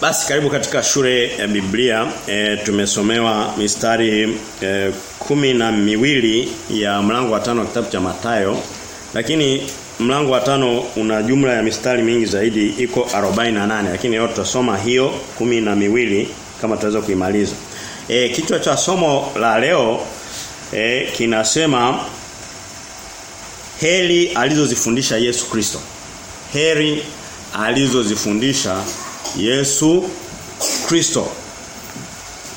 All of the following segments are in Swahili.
Basi karibu katika shule ya Biblia e, tumesomewa mistari e, kumi na miwili ya mlango wa tano wa kitabu cha Matayo lakini mlango wa tano una jumla ya mistari mingi zaidi iko 48 lakini leo tutasoma hiyo kumi na miwili kama tutaweza kuimaliza. E, kichwa cha somo la leo e, kinasema heri alizozifundisha Yesu Kristo. Heri alizozifundisha Yesu Kristo.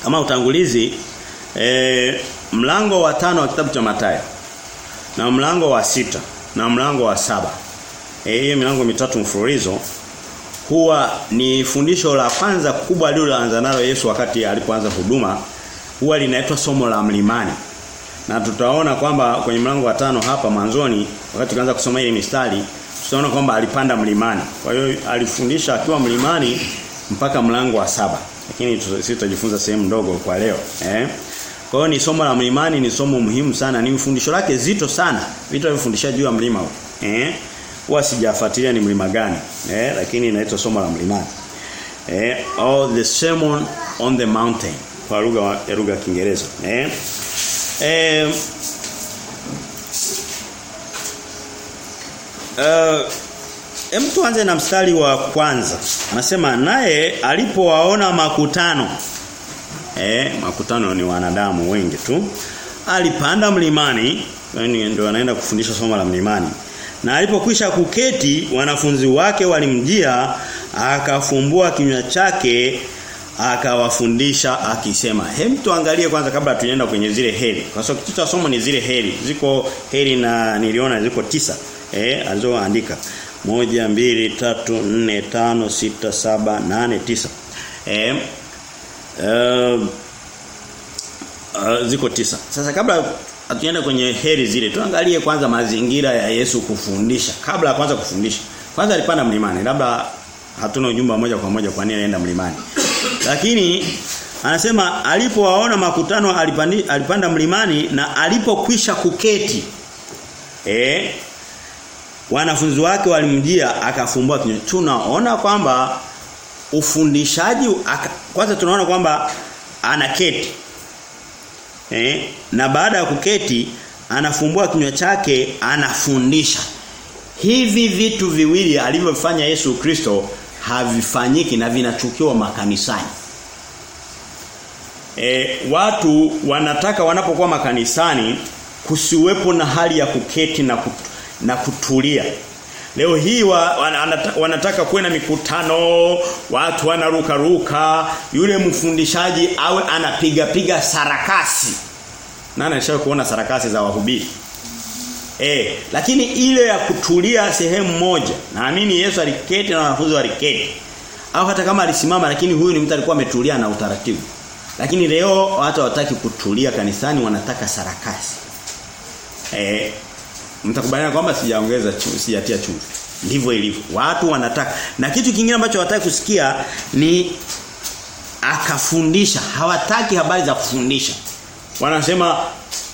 Kama utangulizi e, mlango wa tano wa kitabu cha Mathayo na mlango wa sita na mlango wa saba. Eh hiyo milango mitatu mfululizo huwa ni fundisho la kwanza kubwa aliloanza nalo Yesu wakati alipoanza huduma huwa linaitwa somo la mlimani. Na tutaona kwamba kwenye mlango wa tano hapa mwanzoni wakati tukaanza kusoma ile mistari tutaona kwamba alipanda mlimani. Kwa hiyo alifundisha akiwa mlimani mpaka mlango wa saba. Lakini sisi tutajifunza sehemu ndogo kwa leo, eh? Kwa hiyo ni somo la mlimani ni somo muhimu sana, ni mfundisho lake zito sana. Vitu alivyofundisha juu ya mlima huo. Eh? Huwa sijafuatilia ni mlima gani, eh? Lakini inaitwa somo la mlimani. Eh, Oh the sermon on the mountain kwa lugha ya lugha ya Kiingereza, eh? Eh Uh, Hem tuanze na mstari wa kwanza. Anasema naye alipowaona makutano. Eh, makutano ni wanadamu wengi tu. Alipanda mlimani, yani ndio anaenda kufundisha somo la mlimani. Na alipokwisha kuketi, wanafunzi wake walimjia, akafumbua kinywa chake, akawafundisha akisema. Hem tuangalie kwanza kabla tunaenda kwenye zile heri. Kwa sababu kitu cha somo ni zile heri. Ziko heri na niliona ziko tisa eh alizoandika moja mbili tatu nne tano sita saba nane tisa. Eh uh, uh, ziko tisa. Sasa kabla hatuenda kwenye heri zile tuangalie kwanza mazingira ya Yesu kufundisha. Kabla kwanza kufundisha kwanza alipanda mlimani. Labda hatuna ujumbe moja kwa moja kwa nini anaenda mlimani. Lakini anasema alipowaona makutano alipandi, alipanda mlimani na alipokwisha kuketi. Eh wanafunzi wake walimjia akafumbua kinywa. Tunaona kwamba ufundishaji kwanza tunaona kwamba anaketi. Eh? Na baada ya kuketi anafumbua kinywa chake anafundisha. Hivi vitu viwili alivyofanya Yesu Kristo havifanyiki na vinachukiwa makanisani. E, watu wanataka wanapokuwa makanisani kusiwepo na hali ya kuketi na na kutulia. Leo hii wa, wanataka, wanataka kuwe na mikutano, watu wanaruka ruka, yule mfundishaji awe anapiga piga sarakasi. Nani alishawahi kuona sarakasi za wahubiri? Eh, lakini ile ya kutulia sehemu moja. Naamini Yesu aliketi na wanafunzi waliketi. Au hata kama alisimama lakini huyu ni mtu alikuwa ametulia na utaratibu. Lakini leo watu hawataki kutulia kanisani wanataka sarakasi. Eh, Mtakubaliana kwamba sijaongeza sijatia chumvi. Ndivyo ilivyo. Watu wanataka na kitu kingine ambacho hawataki kusikia ni akafundisha. Hawataki habari za kufundisha. Wanasema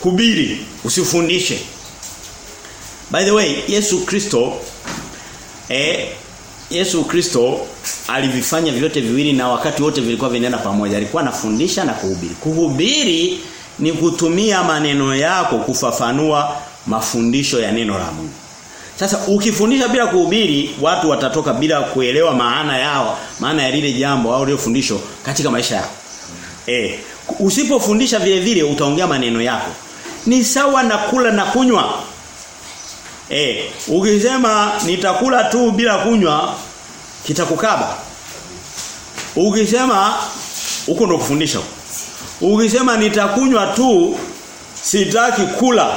hubiri, usifundishe. By the way, Yesu Kristo eh Yesu Kristo alivifanya vyote viwili na wakati wote vilikuwa vinaenda pamoja. Alikuwa anafundisha na kuhubiri. Kuhubiri ni kutumia maneno yako kufafanua mafundisho ya neno la Mungu. Sasa ukifundisha bila kuhubiri, watu watatoka bila kuelewa maana yao, maana ya lile jambo au lile fundisho katika maisha yao. Eh, usipofundisha vile vile utaongea maneno yako. Ni sawa na kula na kunywa. Eh, ukisema nitakula tu bila kunywa kitakukaba. Ukisema huko ndo kufundisha. Ukisema nitakunywa tu sitaki kula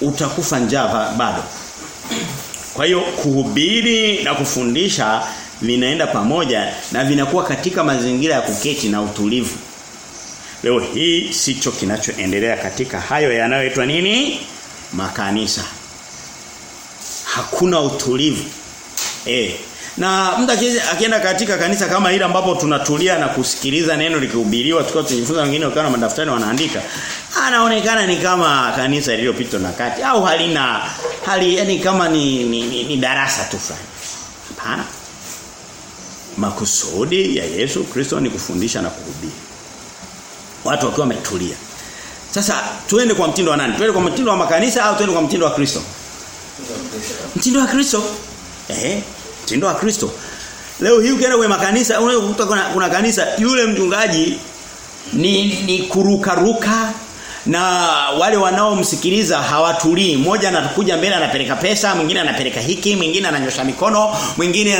utakufa njaa bado. Kwa hiyo kuhubiri na kufundisha vinaenda pamoja na vinakuwa katika mazingira ya kuketi na utulivu. Leo hii sicho kinachoendelea katika hayo yanayoitwa nini? Makanisa. Hakuna utulivu. Eh. Na mtu akienda katika kanisa kama hili ambapo tunatulia na kusikiliza neno likihubiriwa tukiwa tunajifunza wengine wakiwa na madaftari wanaandika anaonekana ni kama kanisa lililopitwa na kati au halina hali yani kama ni, ni, ni, ni darasa tu fulani. Hapana. makusudi ya Yesu Kristo ni kufundisha na kuhubiri. Watu wakiwa wametulia. Sasa tuende kwa mtindo wa nani? Tuende kwa mtindo wa makanisa au tuende kwa mtindo wa Kristo? Mtindo wa Kristo. Eh, mtindo wa Kristo. Leo hii ukienda kwenye makanisa unakuta kuna, kuna kanisa yule mchungaji ni ni kuruka ruka na wale wanaomsikiliza hawatulii. Mmoja anakuja mbele anapeleka pesa, mwingine anapeleka hiki, mwingine ananyosha mikono, mwingine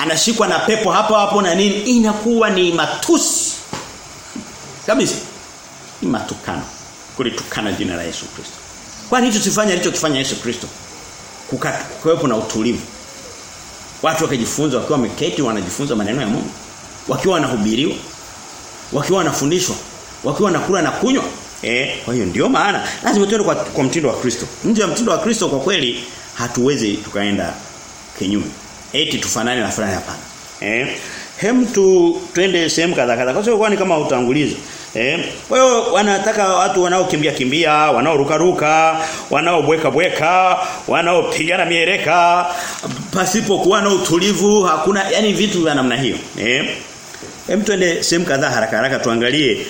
anashikwa na pepo hapo hapo na nini. Inakuwa ni matusi. Kabisa. Ni matukano. Kulitukana jina la Yesu Kristo. Kwani hicho tusifanye alichokifanya Yesu Kristo? Kuwepo na utulivu. Watu wakijifunza wakiwa wameketi wanajifunza maneno ya Mungu. Wakiwa wanahubiriwa. Wakiwa wanafundishwa. Wakiwa wanakula na kunywa. Eh, kwa hiyo ndio maana lazima tuende kwa, kwa mtindo wa Kristo. Nje ya mtindo wa Kristo kwa kweli hatuwezi tukaenda kinyume. Eti tufanane na fulani hapana. Eh? Hem tu twende sehemu kadha kadha. Kwa sababu ni kama utangulizi. Eh? Kwa hiyo wanataka watu wanaokimbia kimbia, wanaoruka ruka, wanaobweka bweka, wanaopigana mieleka pasipo kuwa na utulivu, hakuna yani vitu vya namna hiyo. Eh? Hem twende sehemu kadhaa haraka haraka tuangalie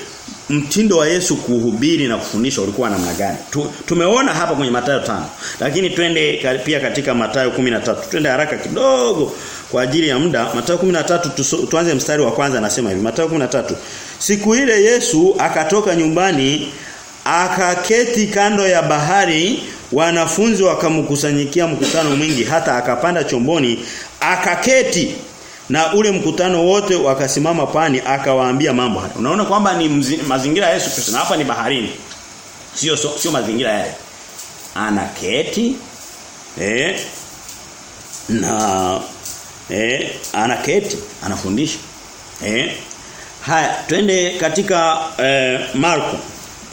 mtindo wa Yesu kuhubiri na kufundisha ulikuwa namna gani. Tu, tumeona hapa kwenye Mathayo tano Lakini twende pia katika Mathayo 13. Twende haraka kidogo kwa ajili ya muda. Mathayo 13 tuanze mstari wa kwanza anasema hivi. Mathayo 13. Siku ile Yesu akatoka nyumbani akaketi kando ya bahari wanafunzi wakamkusanyikia mkutano mwingi hata akapanda chomboni akaketi na ule mkutano wote wakasimama pani akawaambia mambo haya. Unaona kwamba ni mzi, mazingira ya Yesu Kristo na hapa ni baharini. Sio sio, sio mazingira yale. Anaketi eh na eh anaketi anafundisha. Eh haya twende katika eh, Marko.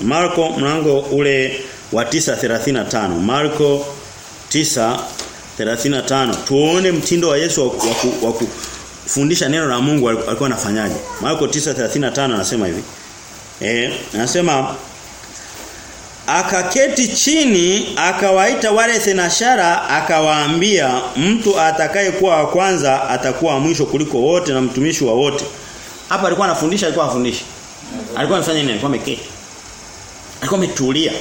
Marko mlango ule wa 9:35. Marko 9:35. Tuone mtindo wa Yesu wa, kufundisha neno la Mungu alikuwa anafanyaje. Marko 9:35 anasema hivi. Eh, anasema akaketi chini akawaita wale thenashara akawaambia mtu atakayekuwa wa kwanza atakuwa mwisho kuliko wote na mtumishi wa wote. Hapa alikuwa anafundisha alikuwa afundishi. Alikuwa anafanya nini? Alikuwa ameketi. Alikuwa ametulia.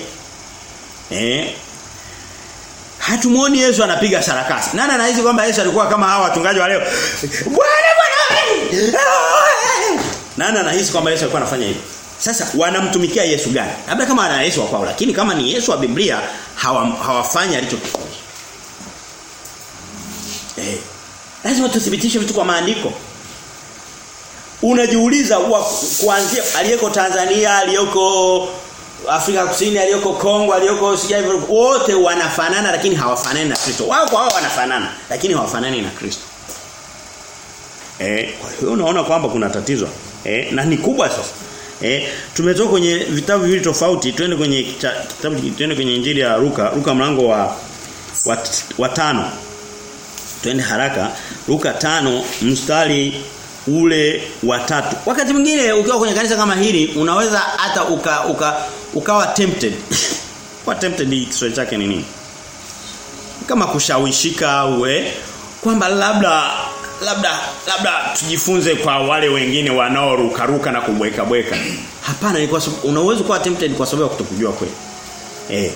Eh? Hatumuoni Yesu anapiga sarakasi. Nani anahisi kwamba Yesu alikuwa kama hawa watungaji wa leo? Bwana bwana. Nani anahisi kwamba Yesu alikuwa anafanya hivi? Sasa wanamtumikia Yesu gani? Labda kama ana Yesu wa kwao lakini kama ni Yesu wa Biblia hawa, hawafanyi alichokifundisha. Eh. Lazima tuthibitishe vitu kwa maandiko. Unajiuliza kuanzia aliyeko Tanzania, aliyoko Afrika Kusini, aliyoko Kongo, aliyoko sijaivu wote wanafanana lakini hawafanani na Kristo. Wao kwa wao wanafanana lakini hawafanani na Kristo. Eh, kwa hiyo unaona kwamba kuna tatizo. Eh, na ni kubwa sasa. Eh, tumetoka kwenye vitabu viwili tofauti, twende kwenye kitabu twende kwenye Injili ya Luka, Luka mlango wa wa, wa tano. Twende haraka. Luka tano mstari ule watatu. Wakati mwingine ukiwa kwenye kanisa kama hili unaweza hata uka, uka ukawa tempted. Kwa tempted ni Kiswahili chake ni nini? Kama kushawishika uwe kwamba labda labda labda tujifunze kwa wale wengine wanaorukaruka na kubweka bweka. Hapana ni kwa unaweza kuwa tempted kwa sababu ya kutokujua kweli. Eh.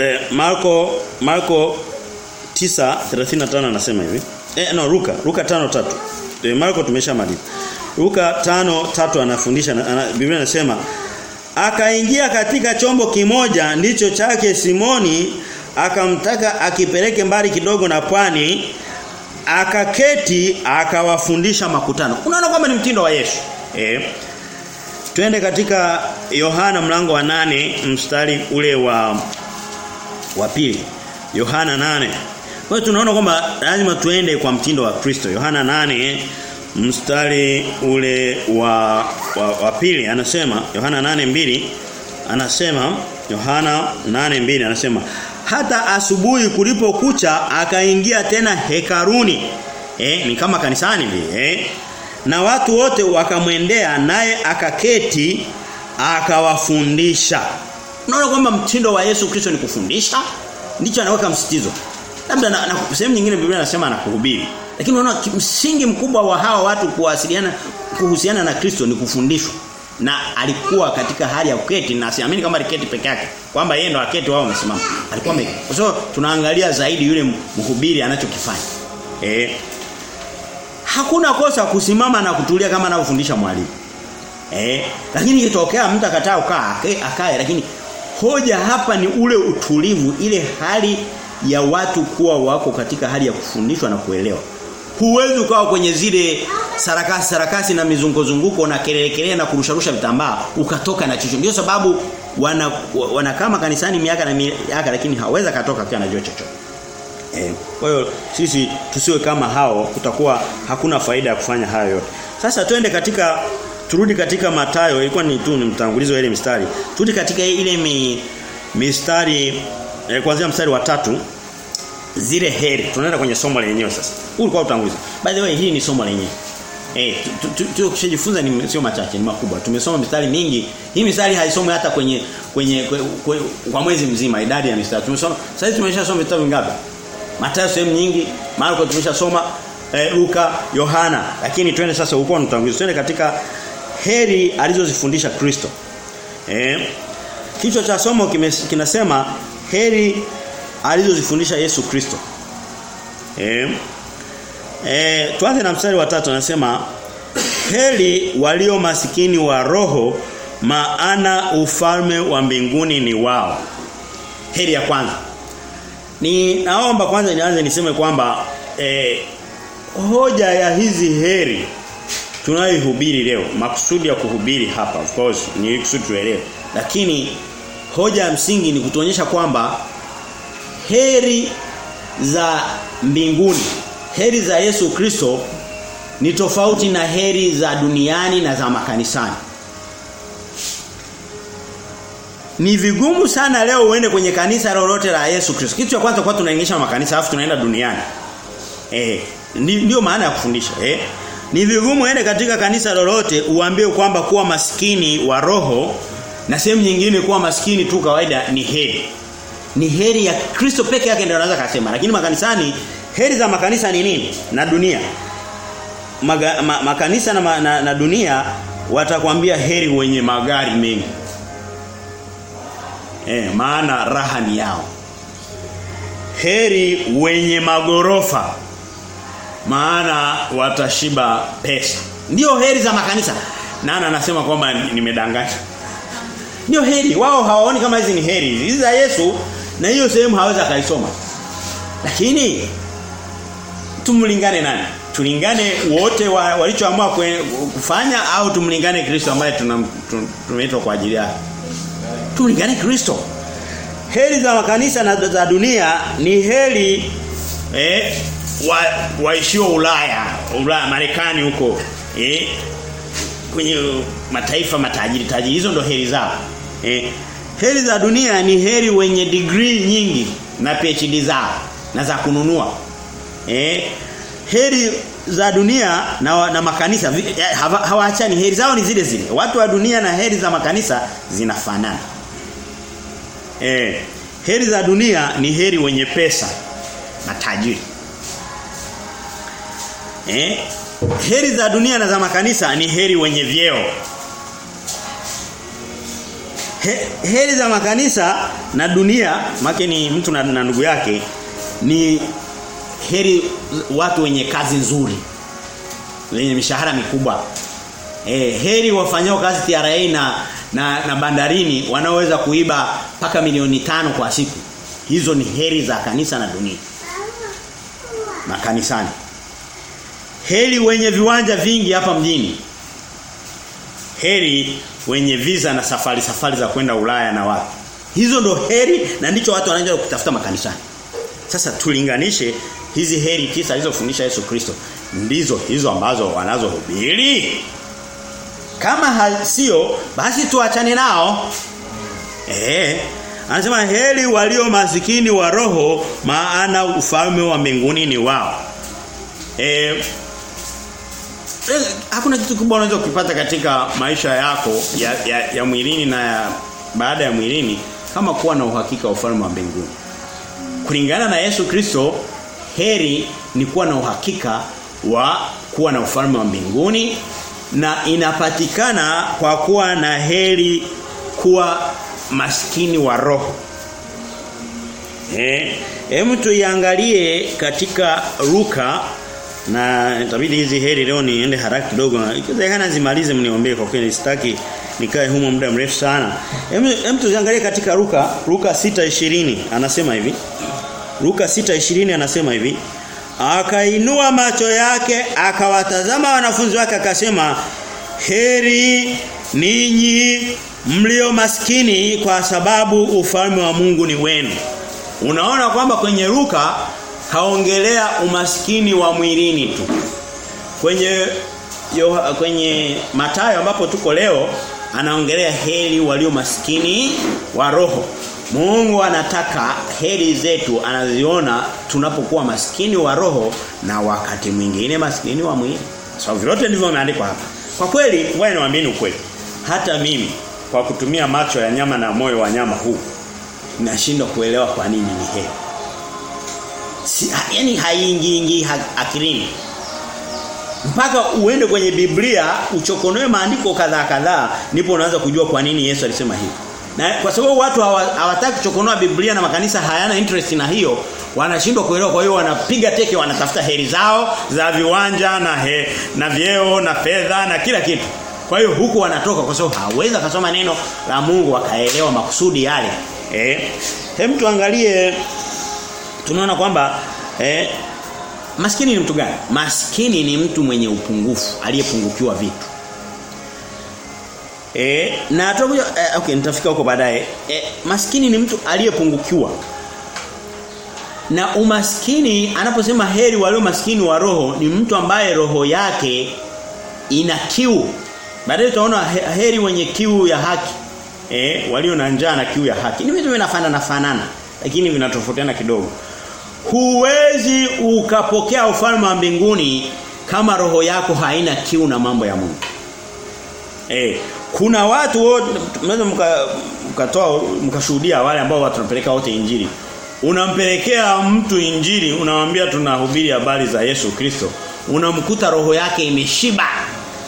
Eh Marko Marko 9:35 anasema hivi. Eh no Luka Luka 5:3. Eh, Marko tumeshamaliza. Luka 5:3 anafundisha ana, Biblia inasema akaingia katika chombo kimoja ndicho chake Simoni akamtaka akipeleke mbali kidogo na pwani akaketi akawafundisha makutano. Unaona kwamba ni mtindo wa Yesu. Eh. Twende katika Yohana mlango wa nane mstari ule wa wa pili. Yohana nane Kwa hiyo tunaona kwamba lazima tuende kwa mtindo wa Kristo. Yohana nane mstari ule wa wa, wa pili anasema Yohana nane mbili anasema Yohana nane mbili anasema hata asubuhi kulipokucha akaingia tena hekaruni. Eh ni kama kanisani vile eh. Na watu wote wakamwendea naye akaketi akawafundisha. Unaona kwamba mtindo wa Yesu Kristo ni kufundisha? Ndicho anaweka msitizo labda na, na sehemu nyingine Biblia inasema anakuhubiri Lakini unaona msingi mkubwa wa hawa watu kuwasiliana kuhusiana na Kristo ni kufundishwa. Na alikuwa katika hali ya kuketi na siamini kama aliketi peke yake kwamba yeye ndo aketi wao wamesimama. Alikuwa meki. Kwa so, tunaangalia zaidi yule mhubiri anachokifanya. Eh. Hakuna kosa kusimama na kutulia kama anavyofundisha mwalimu. Eh, lakini ikitokea mtu akataa ukaa akae lakini hoja hapa ni ule utulivu ile hali ya watu kuwa wako katika hali ya kufundishwa na kuelewa. Huwezi ukawa kwenye zile sarakasi sarakasi na mizungozunguko na kelele kelele na kurusharusha vitambaa ukatoka na chochote. Ndio sababu wana wana kama kanisani miaka na miaka lakini haweza katoka akiwa anajua chochote. Eh, kwa hiyo sisi tusiwe kama hao kutakuwa hakuna faida ya kufanya hayo yote. Sasa twende katika turudi katika Matayo ilikuwa ni tu ni mtangulizo ile mistari. Turudi katika ile mi, mistari eh, kuanzia mstari wa tatu zile heri. Tunaenda kwenye somo lenyewe sasa. Huu ulikuwa utangulizi. By the way hii ni somo lenyewe. Eh tukijifunza ni sio machache ni makubwa. Tumesoma mistari mingi. Hii mistari haisomwi hata kwenye kwenye kwe, kwe, kwa mwezi mzima idadi ya mistari. Tumesoma sasa hivi tumeshasoma vitabu vingapi? Mathayo sehemu nyingi, Marko tumeshasoma eh, Luka, Yohana. Lakini twende sasa huko mtangulizi. Twende katika heri alizozifundisha Kristo. Eh? Kichwa cha somo kinasema heri alizozifundisha Yesu Kristo. Eh? Eh, tuanze na mstari wa tatu anasema heri walio masikini wa roho maana ufalme wa mbinguni ni wao. Heri ya kwanza. Ni naomba kwanza nianze niseme kwamba eh, hoja ya hizi heri tunayohubiri leo makusudi ya kuhubiri hapa of course ni kusudi tuelewe lakini hoja ya msingi ni kutuonyesha kwamba heri za mbinguni heri za Yesu Kristo ni tofauti na heri za duniani na za makanisani. Ni vigumu sana leo uende kwenye kanisa lolote la Yesu Kristo. Kitu cha kwanza kwa tunaingisha makanisa afu tunaenda duniani. Eh ndio maana ya kufundisha eh. Ni vigumu uende katika kanisa lolote uambie kwamba kuwa maskini wa roho na sehemu nyingine kuwa maskini tu kawaida ni heri. Ni heri ya Kristo peke yake ndio anaweza kusema. Lakini makanisani heri za makanisa ni nini? Na dunia. Maga, ma, makanisa na, na, na dunia watakwambia heri wenye magari mengi. Eh, maana raha ni yao. Heri wenye magorofa maana watashiba pesa. Ndiyo heri za makanisa. Nana anasema kwamba nimedanganya. Ndio heri. Wao hawaoni kama hizi ni heri. Hizi za Yesu na hiyo sehemu hawezi akaisoma. Lakini tumlingane nani? Tulingane wote wa, walichoamua kufanya au tumlingane Kristo ambaye tumeitwa kwa ajili yake. Tulingane Kristo. Heri za makanisa na za dunia ni heri eh wa waishio Ulaya, Ulaya Marekani huko. Eh? Kwenye mataifa matajiri tajiri hizo ndo heri zao. Eh? Heri za dunia ni heri wenye degree nyingi na PhD zao na za kununua. Eh? Heri za dunia na, na makanisa hawaachani heri zao ni zile zile. Watu wa dunia na heri za makanisa zinafanana. Eh, heri za dunia ni heri wenye pesa na tajiri. Eh? Heri za dunia na za makanisa ni heri wenye vyeo. He, heri za makanisa na dunia make ni mtu na, na ndugu yake ni heri watu wenye kazi nzuri. Wenye mishahara mikubwa. Eh, heri wafanyao kazi TRA na na, na bandarini wanaoweza kuiba paka milioni tano kwa siku. Hizo ni heri za kanisa na dunia. Makanisani. Heri wenye viwanja vingi hapa mjini. Heri wenye visa na safari safari za kwenda Ulaya na wapi. Hizo ndo heri na ndicho watu wanaanza kutafuta makanisani. Sasa tulinganishe hizi heri tisa alizofundisha Yesu Kristo ndizo hizo ambazo wanazohubiri. Kama sio basi tuachane nao. Eh Anasema heri walio masikini wa roho maana ufalme wa mbinguni ni wao. Eh hakuna kitu kubwa unaweza kupata katika maisha yako ya, ya, ya mwilini na ya, baada ya mwilini kama kuwa na uhakika wa ufalme wa mbinguni. Kulingana na Yesu Kristo heri ni kuwa na uhakika wa kuwa na ufalme wa mbinguni na inapatikana kwa kuwa na heri kuwa maskini wa roho. Eh, hem tuiangalie katika Luka na itabidi hizi heri leo niende haraka kidogo. Ikiwezekana zimalize mniombee kwa kweli sitaki nikae humo muda mrefu sana. Hem hem tuziangalie katika Luka, Luka 6:20 anasema hivi. Luka 6:20 anasema hivi. Akainua macho yake akawatazama wanafunzi wake akasema heri ninyi mlio maskini kwa sababu ufalme wa Mungu ni wenu. Unaona kwamba kwenye Luka kaongelea umaskini wa mwilini tu. Kwenye yo, kwenye Mathayo ambapo tuko leo anaongelea heri walio maskini wa roho. Mungu anataka heri zetu anaziona tunapokuwa maskini wa roho na wakati mwingine maskini wa mwili. Sababu so, vyote ndivyo vimeandikwa hapa. Kwa kweli, wewe niwaambieni ukweli. Hata mimi kwa kutumia macho ya nyama na moyo wa nyama huu nashindwa kuelewa kwa nini ni heri. Si, ha, yani haingiingi ha, akilini. Mpaka uende kwenye Biblia uchokonoe maandiko kadhaa kadhaa ndipo unaanza kujua kwa nini Yesu alisema hivi. Na kwa sababu watu hawataka kuchokonoa Biblia na makanisa hayana interest na hiyo, wanashindwa kuelewa kwa hiyo wanapiga teke wanatafuta heri zao za viwanja na he, na vyeo na fedha na kila kitu. Kwa hiyo huku wanatoka kwa sababu hawezi kusoma neno la Mungu akaelewa makusudi yale. Eh? Hem tuangalie tunaona kwamba eh maskini ni mtu gani? Maskini ni mtu mwenye upungufu, aliyepungukiwa vitu. Eh na tutakuja eh, okay nitafika huko baadaye. Eh, maskini ni mtu aliyepungukiwa. Na umaskini anaposema heri walio maskini wa roho ni mtu ambaye roho yake ina kiu. Baadaye tutaona heri wenye kiu ya haki. Eh, walio na njaa na kiu ya haki. Ni vitu vinafanana fanana lakini vinatofautiana kidogo. Huwezi ukapokea ufalme wa mbinguni kama roho yako haina kiu na mambo ya Mungu. Eh, kuna watu wote mkatoa mkashuhudia wale ambao watu tunapeleka wote injili. Unampelekea mtu injili, unamwambia tunahubiri habari za Yesu Kristo. Unamkuta roho yake imeshiba.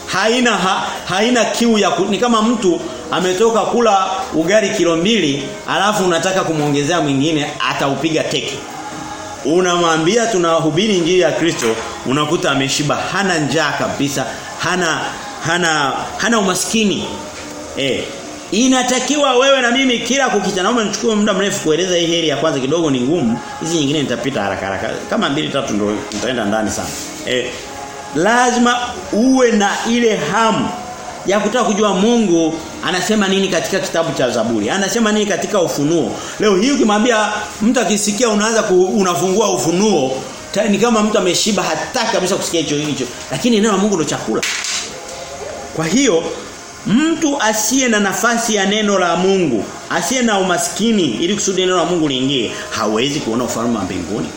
Haina ha, haina kiu ya ni kama mtu ametoka kula ugali kilo mbili alafu unataka kumwongezea mwingine ataupiga teke. Unamwambia tunawahubiri injili ya Kristo, unakuta ameshiba, hana njaa kabisa, hana hana hana umaskini. Eh. Inatakiwa wewe na mimi kila kukicha naomba nichukue muda mrefu kueleza hii heri ya kwanza kidogo ni ngumu. Hizi nyingine nitapita haraka haraka. Kama mbili tatu ndio nitaenda ndani sana. Eh. Lazima uwe na ile hamu ya kutaka kujua Mungu anasema nini katika kitabu cha Zaburi. Anasema nini katika ufunuo. Leo hii ukimwambia mtu akisikia unaanza unafungua ufunuo ni kama mtu ameshiba hataki kabisa kusikia hicho hicho. Lakini neno la Mungu ndio chakula. Kwa hiyo mtu asiye na nafasi ya neno la Mungu, asiye na umaskini ili kusudi neno la Mungu liingie, hawezi kuona ufalme wa mbinguni.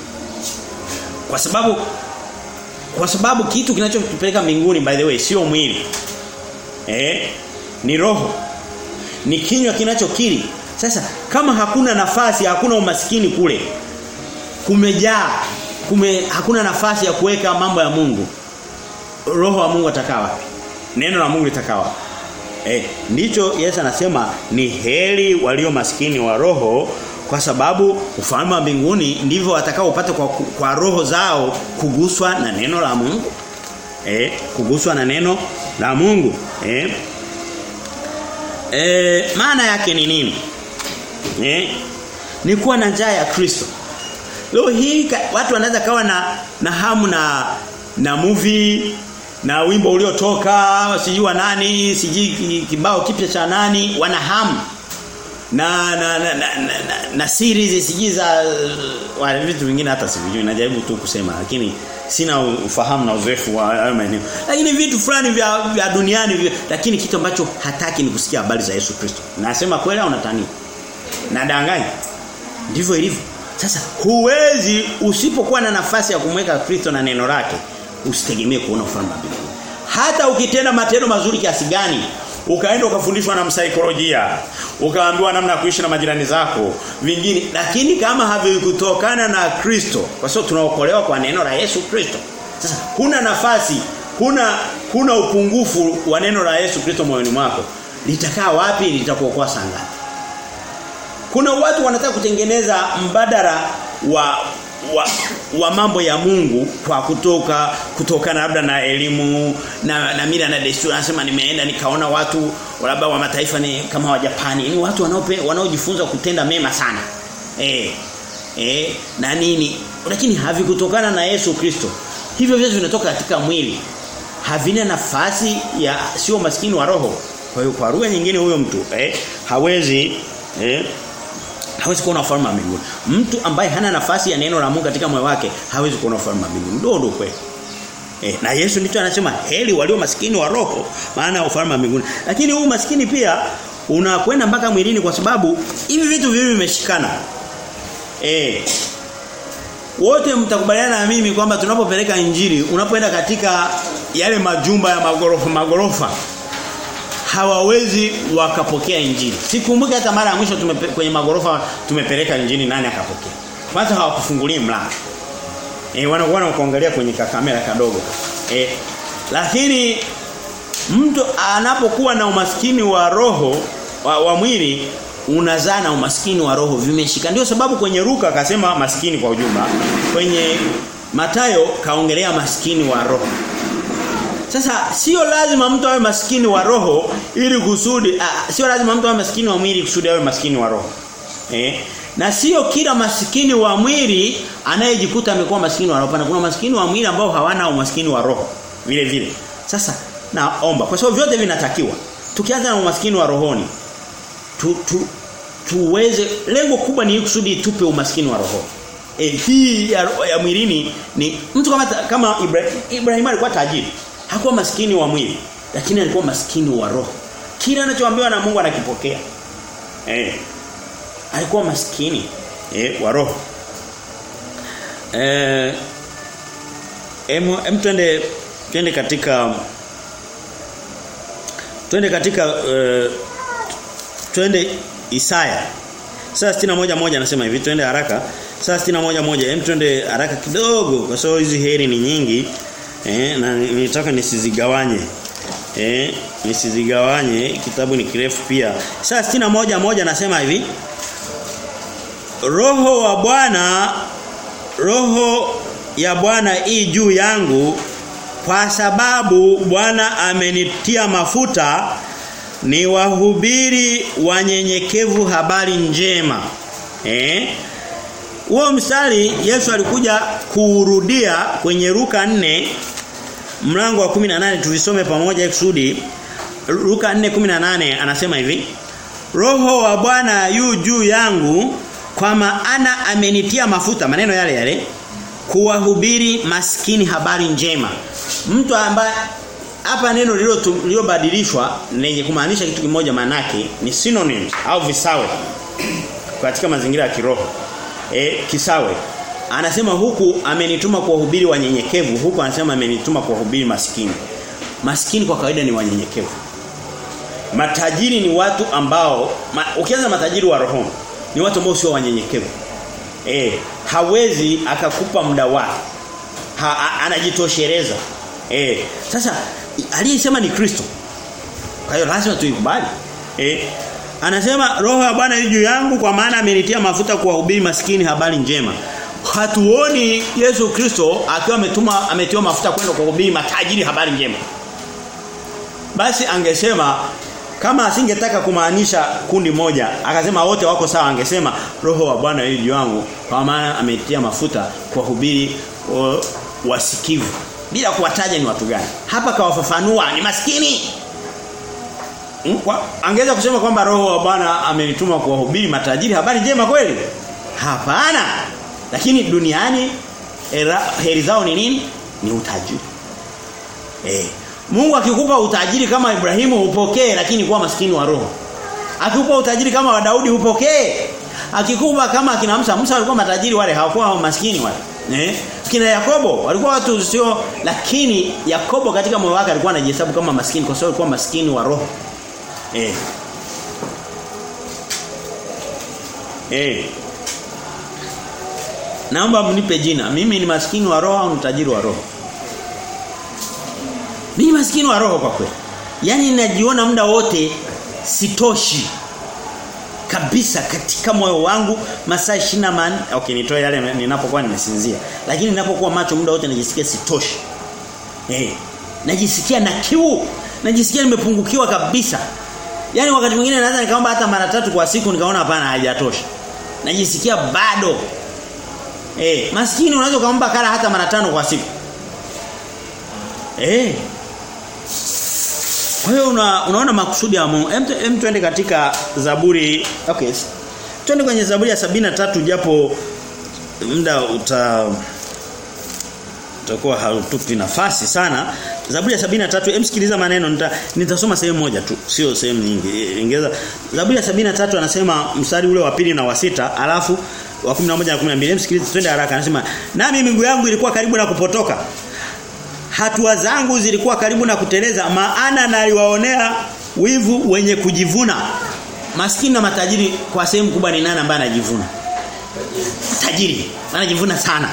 Kwa sababu kwa sababu kitu kinachotupeleka mbinguni by the way sio mwili. Eh? Ni roho. Ni kinywa kinachokiri. Sasa kama hakuna nafasi, hakuna umaskini kule. Kumejaa, kume hakuna nafasi ya kuweka mambo ya Mungu. Roho wa Mungu atakaa wapi? Neno la Mungu litakaa? Eh, ndicho Yesu anasema ni heri walio maskini wa roho kwa sababu ufalme wa mbinguni ndivyo watakaopata kwa, kwa roho zao kuguswa na neno la Mungu. Eh, kuguswa na neno la Mungu. Eh. Eh, maana yake ni nini? Eh? Ni kuwa na njaa ya Kristo. Leo hii watu wanaweza kawa na na hamu na na movie na wimbo uliotoka sijui wa nani sijui kibao kipya cha nani wana hamu na na na, na, na, na na series sijui za wale vitu vingine hata sivijui najaribu tu kusema lakini sina ufahamu na uzoefu wa hayo maeneo. Lakini vitu fulani vya, vya duniani vya, lakini kitu ambacho hataki ni kusikia habari za Yesu Kristo. Nasema kweli au natania? Nadanganya. Ndivyo ilivyo. Sasa huwezi usipokuwa na nafasi ya kumweka Kristo na neno lake usitegemee kuona ufalme wa mbinguni. Hata ukitenda matendo mazuri kiasi gani, ukaenda ukafundishwa na msaikolojia, ukaambiwa namna ya kuishi na majirani zako, vingine lakini kama havikutokana na Kristo, kwa sababu tunaokolewa kwa neno la Yesu Kristo. Sasa kuna nafasi, kuna kuna upungufu wa neno la Yesu Kristo moyoni mwako. Litakaa wapi? Litakuokoa sanga? Kuna watu wanataka kutengeneza mbadala wa wa, wa mambo ya Mungu kwa kutoka kutokana labda na elimu na, na mila na desturi. Anasema nimeenda nikaona watu labda wa mataifa ni kama wa Japani. Ni watu wanaope wanaojifunza kutenda mema sana. Eh eh na nini? Lakini havikutokana na Yesu Kristo. Hivyo vyote vinatoka katika mwili. Havina nafasi ya sio maskini wa roho. Kwa hiyo kwa lugha nyingine huyo mtu eh hawezi eh hawezi kuona ufalme wa mbinguni. Mtu ambaye hana nafasi ya neno la Mungu katika moyo wake hawezi kuona ufalme wa mbinguni. Ndio ndio kweli. Eh, na Yesu ndicho anasema heli walio maskini wa roho maana ufalme wa mbinguni. Lakini huu maskini pia unakwenda mpaka mwilini kwa sababu hivi vitu vivi vimeshikana. Eh. Wote mtakubaliana na mimi kwamba tunapopeleka injili unapoenda katika yale majumba ya magorofa magorofa hawawezi wakapokea injili. Sikumbuki hata mara ya mwisho tumepe, kwenye magorofa tumepeleka injili nani akapokea. Kwanza hawakufungulia mlango. Eh wanakuwa wanakuangalia kwenye kamera kadogo. Eh lakini mtu anapokuwa na umaskini wa roho wa, wa mwili unazaa na umaskini wa roho vimeshika. Ndio sababu kwenye Luka akasema maskini kwa ujumla. Kwenye Matayo kaongelea maskini wa roho. Sasa sio lazima mtu awe maskini wa roho ili kusudi ah, sio lazima mtu awe maskini wa mwili kusudi awe maskini wa roho. Eh? Na sio kila maskini wa mwili anayejikuta amekuwa maskini wa roho. Pana kuna maskini wa mwili ambao hawana umaskini wa roho vile vile. Sasa naomba kwa sababu vyote vinatakiwa. Tukianza na umaskini wa rohoni tu, tu, tuweze lengo kubwa ni kusudi tupe umaskini wa roho. E, hii ya, ya mwilini ni mtu kama kama Ibrahim, Ibrahim alikuwa tajiri hakuwa maskini wa mwili lakini alikuwa maskini wa roho. Kila anachoambiwa na Mungu anakipokea. Eh alikuwa maskini eh wa roho. Eh em, twende twende katika twende katika uh, twende Isaya. Saa 61 moja anasema hivi twende haraka. Saa 61 moja hem twende haraka kidogo kwa sababu hizi heri ni nyingi Eh, na nitaka nisizigawanye. Eh, nisizigawanye, kitabu ni kirefu pia. Sasa 61 moja nasema hivi. Roho wa Bwana roho ya Bwana i juu yangu kwa sababu Bwana amenitia mafuta ni wahubiri wanyenyekevu habari njema. Eh? Huo mstari Yesu alikuja kuurudia kwenye Luka 4 mlango wa 18 tulisome pamoja kusudi Luka 4:18 anasema hivi Roho wa Bwana yu juu yangu kwa maana amenitia mafuta maneno yale yale kuwahubiri maskini habari njema. Mtu ambaye hapa neno lililobadilishwa lenye kumaanisha kitu kimoja manake ni synonyms au visawe katika mazingira ya kiroho. E, kisawe. Anasema huku amenituma kuwahubiri wanyenyekevu. Huku anasema amenituma kuwahubiri maskini. Maskini kwa kawaida ni wanyenyekevu. Matajiri ni watu ambao ma, ukianza matajiri wa roho ni watu ambao sio wanyenyekevu. E, hawezi akakupa muda wake. Ha, anajitoshereza e, sasa aliyesema ni Kristo. Kwa hiyo lazima tuikubali. Eh Anasema roho ya Bwana juu yangu kwa maana amenitia mafuta kuwahubiri maskini habari njema. Hatuoni Yesu Kristo akiwa ametuma ametiwa mafuta kwenda kuhubiri matajiri habari njema. Basi angesema kama asingetaka kumaanisha kundi moja, akasema wote wako sawa angesema roho wa Bwana yu juu yangu kwa maana amenitia mafuta kuwahubiri wasikivu. Bila kuwataja ni watu gani. Hapa kawafafanua ni maskini. Angeweza kusema kwamba roho wa Bwana amenituma kuwahubiri matajiri habari njema kweli? Hapana. Lakini duniani era, heri zao ni nini? Ni utajiri. Eh. Mungu akikupa utajiri kama Ibrahimu upokee lakini kuwa maskini wa roho. Akikupa utajiri kama wa Daudi upokee. Akikupa kama akina Musa, Musa walikuwa matajiri wale hawakuwa maskini wale. Eh? Kina Yakobo walikuwa watu sio lakini Yakobo katika moyo wake alikuwa anajihesabu kama maskini kwa sababu alikuwa maskini wa roho. Eh. Eh. Naomba mnipe jina. Mimi ni maskini wa roho au ni tajiri wa roho? Mimi maskini wa roho kwa kweli. Yaani najiona muda wote sitoshi kabisa katika moyo wangu masaa 24 okay nitoe yale ninapokuwa nimesinzia lakini ninapokuwa macho muda wote najisikia sitoshi eh najisikia na kiu najisikia nimepungukiwa kabisa yani wakati mwingine naweza nikaomba hata mara tatu kwa siku nikaona hapana haijatosha najisikia bado eh maskini unaweza kaomba kala hata mara tano kwa siku eh kwa hiyo una, unaona makusudi ya Mungu. Hem twende katika Zaburi. Okay. Twende kwenye Zaburi ya 73 japo muda uta utakuwa hautupi nafasi sana. Zaburi ya 73 hem sikiliza maneno nita, nitasoma sehemu moja tu, sio sehemu nyingi. Ingeza Zaburi ya 73 anasema mstari ule wa pili na wa sita alafu wa 11 na 12 hem twende haraka. Anasema nami miguu yangu ilikuwa karibu na kupotoka. Hatua zangu zilikuwa karibu na kuteleza maana naliwaonea wivu wenye kujivuna. Maskini na matajiri kwa sehemu kubwa ni nani ambaye anajivuna? Tajiri. Anajivuna sana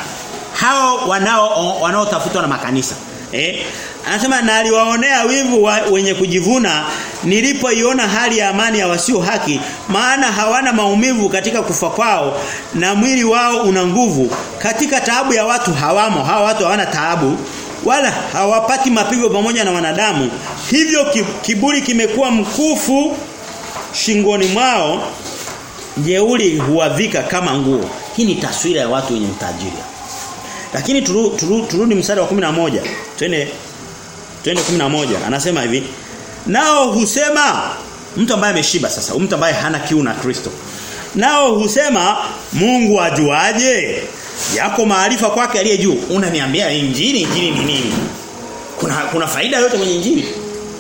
hao wanao wanaotafutwa na makanisa. Eh? Anasema naliwaonea wivu wa, wenye kujivuna nilipoiona hali ya amani ya wasio haki maana hawana maumivu katika kufa kwao na mwili wao una nguvu. Katika taabu ya watu hawamo. Hawa watu hawana taabu wala hawapati mapigo pamoja na wanadamu. Hivyo kiburi kimekuwa mkufu shingoni mwao. Jeuri huwavika kama nguo. Hii ni taswira ya watu wenye utajiri lakini turudi turu, turu mstari wa 11 twende twende 11 anasema hivi nao husema mtu ambaye ameshiba sasa mtu ambaye hana kiu na Kristo. Nao husema Mungu ajuaje? Yako maarifa kwake aliye juu. Unaniambia injili injili ni nini? Kuna kuna faida yote kwenye injili?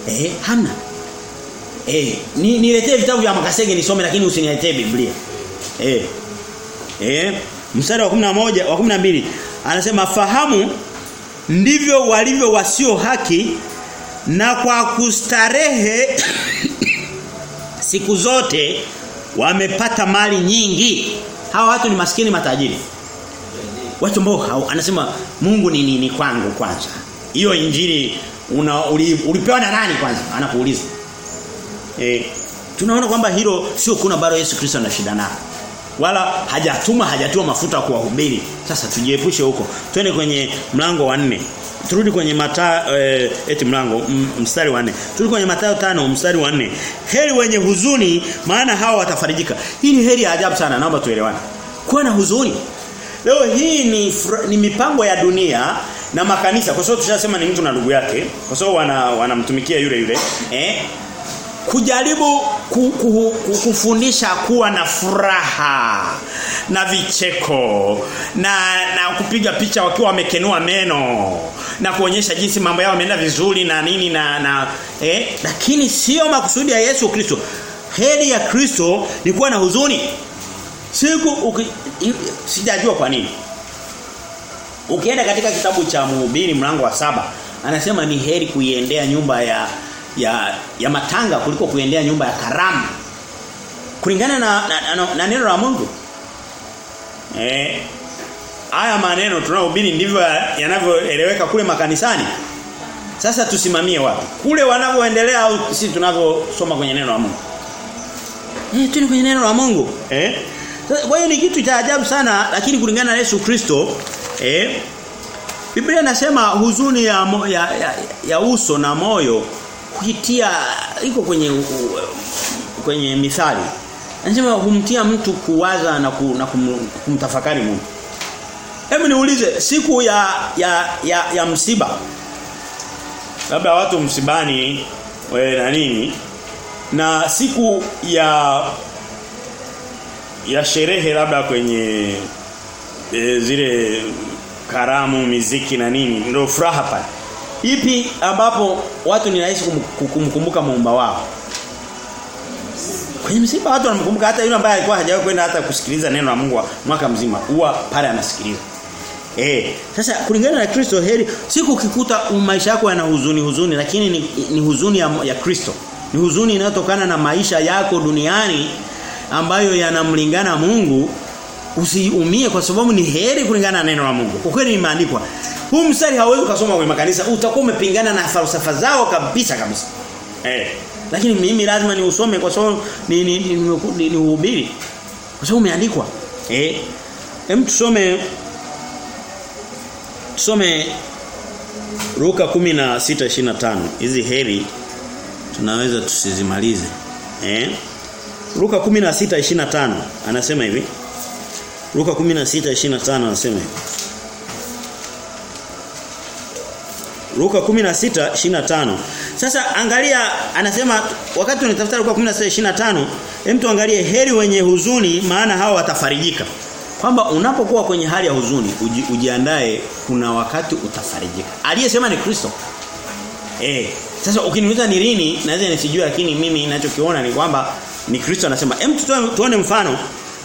Eh hamna. Eh ni niletee vitabu vya makasege nisome lakini usiniletee biblia. Eh eh mstari wa 11 wa 12 anasema fahamu ndivyo walivyo wasio haki na kwa kustarehe siku zote wamepata mali nyingi. Hawa watu ni maskini matajiri. Watu ambao anasema Mungu ni nini kwangu kwanza. Hiyo injili una ulipewa na nani kwanza? Anakuuliza. Eh tunaona kwamba hilo sio kuna bado Yesu Kristo ana shida nalo wala hajatuma hajatua mafuta kuwahubiri sasa tujiepushe huko. Twende kwenye mlango wa nne. Turudi kwenye mata e, eti mlango mstari wa 4 turudi kwenye Mathayo tano mstari wa 4 heri wenye huzuni maana hawa watafarijika. Hii ni heri ya ajabu sana naomba tuelewane. Kuwa na huzuni. Leo hii ni ni mipango ya dunia na makanisa. Kwa sababu tushasema ni mtu na ndugu yake kwa sababu wana wanamtumikia yule yule eh kujaribu ku, ku, ku, kufundisha kuwa na furaha na vicheko na na kupiga picha wakiwa wamekenua meno na kuonyesha jinsi mambo yao yameenda vizuri na nini na na eh lakini sio makusudi ya Yesu Kristo. Heri ya Kristo ni kuwa na huzuni. Siku sijajua kwa nini. Ukienda katika kitabu cha mhubiri mlango wa saba anasema ni heri kuiendea nyumba ya ya ya matanga kuliko kuendea nyumba ya karamu. Kulingana na, na, na, na neno la Mungu. Eh haya maneno tunayohubiri ndivyo yanavyoeleweka kule makanisani. Sasa tusimamie wapi? Kule wanavyoendelea au sisi tunavyosoma kwenye neno la Mungu? Eh tuni kwenye neno la Mungu. Eh? Kwa hiyo ni kitu cha ajabu sana lakini kulingana na Yesu Kristo eh Biblia inasema huzuni ya, ya, ya, ya uso na moyo kuitia iko kwenye kwenye mithali. Anasema humtia mtu kuwaza na, ku, na kum, kumtafakari Mungu. Hebu niulize siku ya ya ya, ya msiba. Labda watu msibani we na nini na siku ya ya sherehe labda kwenye e, zile karamu miziki na nini ndio furaha pale ipi ambapo watu ni rahisi kumkumbuka muumba wao kwenye msiba watu wanamkumbuka hata yule ambaye alikuwa hajawahi kwenda hata kusikiliza neno la Mungu mwaka mzima huwa pale anasikiliza Eh, sasa kulingana na Kristo heri siku ukikuta maisha yako yana huzuni huzuni lakini ni, ni huzuni ya, ya Kristo. Ni huzuni inayotokana na maisha yako duniani ambayo yanamlingana Mungu usiumie kwa sababu ni heri kulingana na neno la Mungu. Kwa kweli imeandikwa. Huu mstari hauwezi kusoma kwenye makanisa, utakuwa umepingana na falsafa zao kabisa kabisa. Eh. Lakini mimi lazima ni usome kwa sababu ni ni, ni, ni, ni, ni uhubiri. Kwa sababu umeandikwa. Eh. Hem tusome tusome Luka 16:25. Hizi heri tunaweza tusizimalize. Eh? Luka 16:25 anasema hivi. Luka 16:25 anasema hivi. Luka 16:25. Sasa angalia anasema wakati tunatafuta Luka 16:25, hem tuangalie heri wenye huzuni maana hao watafarijika. Kwamba unapokuwa kwenye hali ya huzuni uji, ujiandae kuna wakati utafarijika. Aliyesema ni Kristo. Eh, sasa ukiniuliza ni lini naweza nisijue lakini mimi ninachokiona ni kwamba ni Kristo anasema. Hem tuone mfano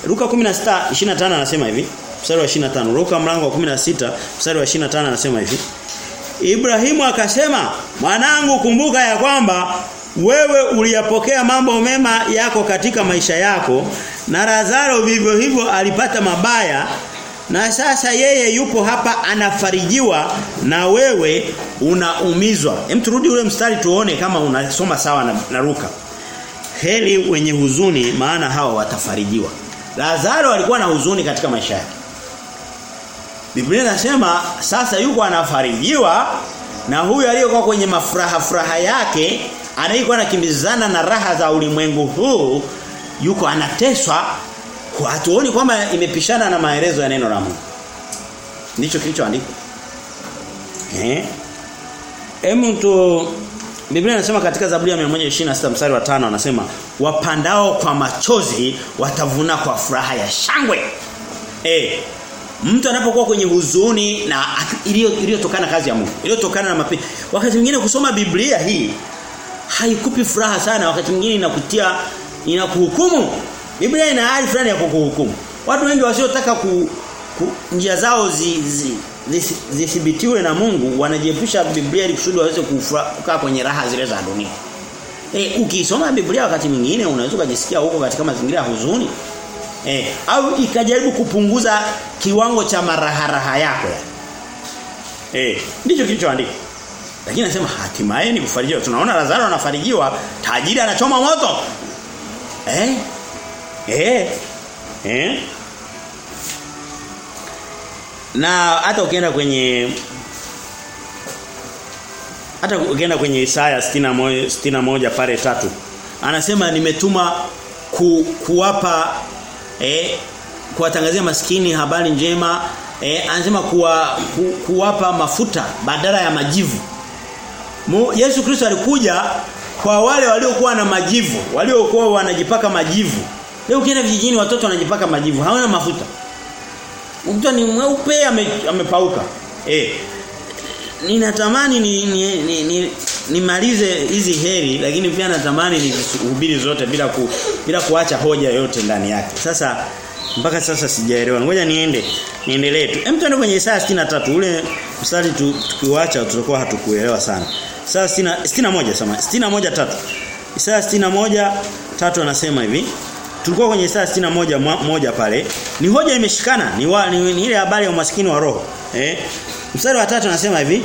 Luka 16:25 anasema hivi. Mstari wa 25. Luka mlango wa 16 mstari wa 25 anasema hivi. Ibrahimu akasema, "Mwanangu kumbuka ya kwamba wewe uliyapokea mambo mema yako katika maisha yako na Lazaro vivyo hivyo alipata mabaya na sasa yeye yupo hapa anafarijiwa na wewe unaumizwa." Hem turudi ule mstari tuone kama unasoma sawa na, na Luka. Heri wenye huzuni maana hao watafarijiwa. Lazaro alikuwa na huzuni katika maisha yake. Biblia inasema sasa yuko anafarijiwa na huyu aliyekuwa kwenye mafuraha furaha yake anayekuwa anakimbizana na raha za ulimwengu huu yuko anateswa kwa hatuoni kwamba imepishana na maelezo ya neno la Mungu. Ndicho kilichoandikwa. Eh? Emu tu Biblia inasema katika Zaburi ya 126 mstari wa 5 anasema wapandao kwa machozi watavuna kwa furaha ya shangwe. Eh Mtu anapokuwa kwenye huzuni na iliyotokana kazi ya Mungu, iliyotokana na mapenzi. Wakati mwingine kusoma Biblia hii haikupi furaha sana, wakati mwingine inakutia inakuhukumu. Biblia ina hali fulani ya kukuhukumu. Watu wengi wasiotaka ku, ku njia zao zi, zi, zithibitiwe na Mungu wanajiepusha Biblia ili kusudi waweze kukaa kwenye raha zile za dunia. Eh ukisoma Biblia wakati mwingine unaweza kujisikia huko katika mazingira ya huzuni. E, au ikajaribu kupunguza kiwango cha maraharaha yako ya. Eh, ndicho kilichoandikwa. Lakini anasema hatimaye ni kufarijiwa. Tunaona Lazaro anafarijiwa, tajiri anachoma moto. Eh? Eh? Eh? Na hata ukienda kwenye hata ukienda kwenye Isaya 61 61 pale tatu anasema nimetuma ku, kuwapa eh kuwatangazia maskini habari njema eh anasema kuwa, ku, kuwapa mafuta badala ya majivu. Mu, Yesu Kristo alikuja kwa wale waliokuwa na majivu waliokuwa wanajipaka majivu. Leo ukienda vijijini watoto wanajipaka majivu hawana mafuta mtu ni mweupe amepauka ame eh ninatamani ni, ni, ni, ni nimalize hizi heri lakini pia natamani nihubiri zote bila ku, bila kuacha hoja yote ndani yake. Sasa mpaka sasa sijaelewa. Ngoja niende niendelee tu. Hem tuende kwenye Isaya 63 ule mstari tu, tukiuacha tutakuwa hatukuelewa sana. Isaya 61 sama 61 3. Isaya 61 3 anasema hivi. Tulikuwa kwenye saa 61 moja moja pale. Ni hoja imeshikana, ni, wa, ni, ni ile habari ya umaskini wa roho. Eh? Mstari wa tatu anasema hivi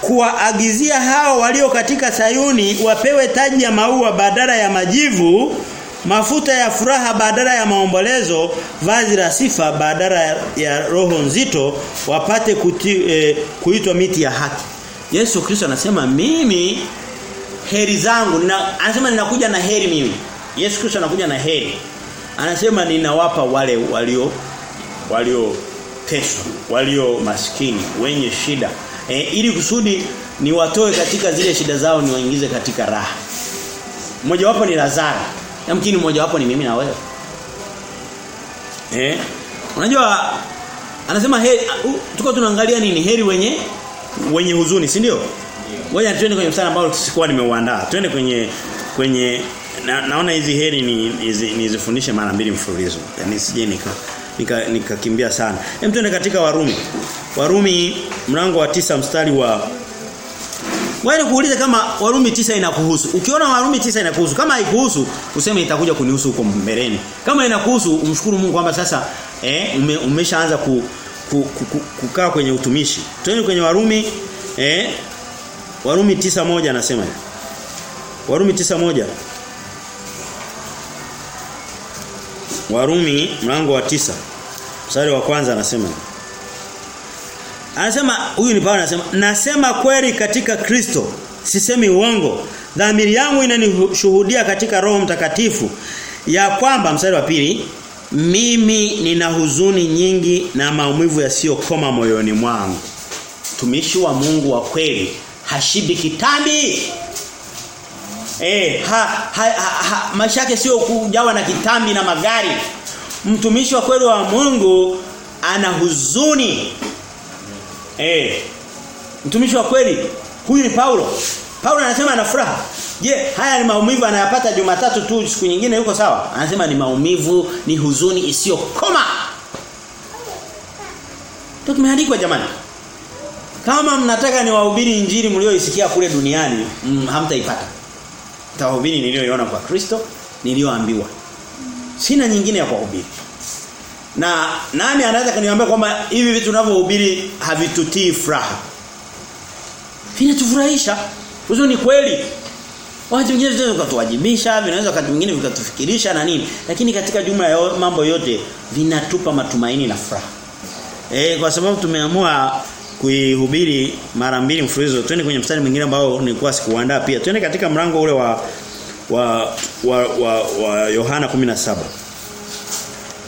kuwaagizia hao walio katika Sayuni wapewe taji ya maua badala ya majivu mafuta ya furaha badala ya maombolezo vazi la sifa badala ya, ya roho nzito wapate kuti, eh, kuitwa miti ya haki Yesu Kristo anasema mimi heri zangu nina, anasema ninakuja na heri mimi Yesu Kristo anakuja na heri. Anasema ninawapa wale walio walio teswa walio maskini wenye shida. E, ili kusudi niwatoe katika zile shida zao niwaingize katika raha. Mmoja wapo ni Lazaro. Yamkini mmoja wapo ni mimi na wewe. Eh unajua anasema heri uh, tuko tunaangalia nini? Heri wenye wenye huzuni si ndio? Ngoja tuende kwenye mstari ambao sikuwa nimeuandaa. Twende kwenye kwenye na, naona hizi heri ni nizifundishe mara mbili mfululizo Yaani sije nika nikakimbia nika sana. Hem tuende katika Warumi. Warumi mlango wa tisa mstari wa Wewe kuuliza kama Warumi tisa inakuhusu. Ukiona Warumi tisa inakuhusu, kama haikuhusu useme itakuja kunihusu huko mbeleni. Kama inakuhusu umshukuru Mungu kwamba sasa eh ume, umeshaanza ku, ku, ku, ku, kukaa kwenye utumishi. Twende kwenye Warumi eh Warumi tisa moja anasema hivi. Warumi tisa moja Warumi mlango wa tisa. Mstari wa kwanza anasema Anasema huyu ni Paulo anasema nasema kweli katika Kristo sisemi uongo. Dhamiri yangu inanishuhudia katika Roho Mtakatifu ya kwamba mstari wa pili mimi nina huzuni nyingi na maumivu yasiyokoma moyoni mwangu. Tumishi wa Mungu wa kweli hashibi kitambi Eh, ha, ha, ha, ha maisha yake sio kujawa na kitambi na magari. Mtumishi wa kweli wa Mungu ana huzuni. Eh. Mtumishi wa kweli huyu ni Paulo. Paulo anasema ana furaha. Je, yeah, haya ni maumivu anayapata Jumatatu tu siku nyingine yuko sawa? Anasema ni maumivu, ni huzuni isiyokoma. Tukimeandikwa jamani. Kama mnataka niwahubiri injili mlioisikia kule duniani, mm, hamtaipata tawahubiri niliyoiona kwa Kristo niliyoambiwa. Sina nyingine ya kuhubiri na nani anaweza kaniambia kwamba hivi vitu tunavyohubiri havitutii furaha? Vinatufurahisha. Hizo ni kweli. Wakati mwingine vinaweza kutuwajibisha vinaweza wakati mwingine vikatufikirisha na nini. Lakini katika jumla ya mambo yote vinatupa matumaini na furaha. Eh kwa sababu tumeamua kuihubiri mara mbili mfululizo. Twende kwenye mstari mwingine ambao nilikuwa sikuandaa pia. Twende katika mlango ule wa wa wa wa, wa Yohana 17.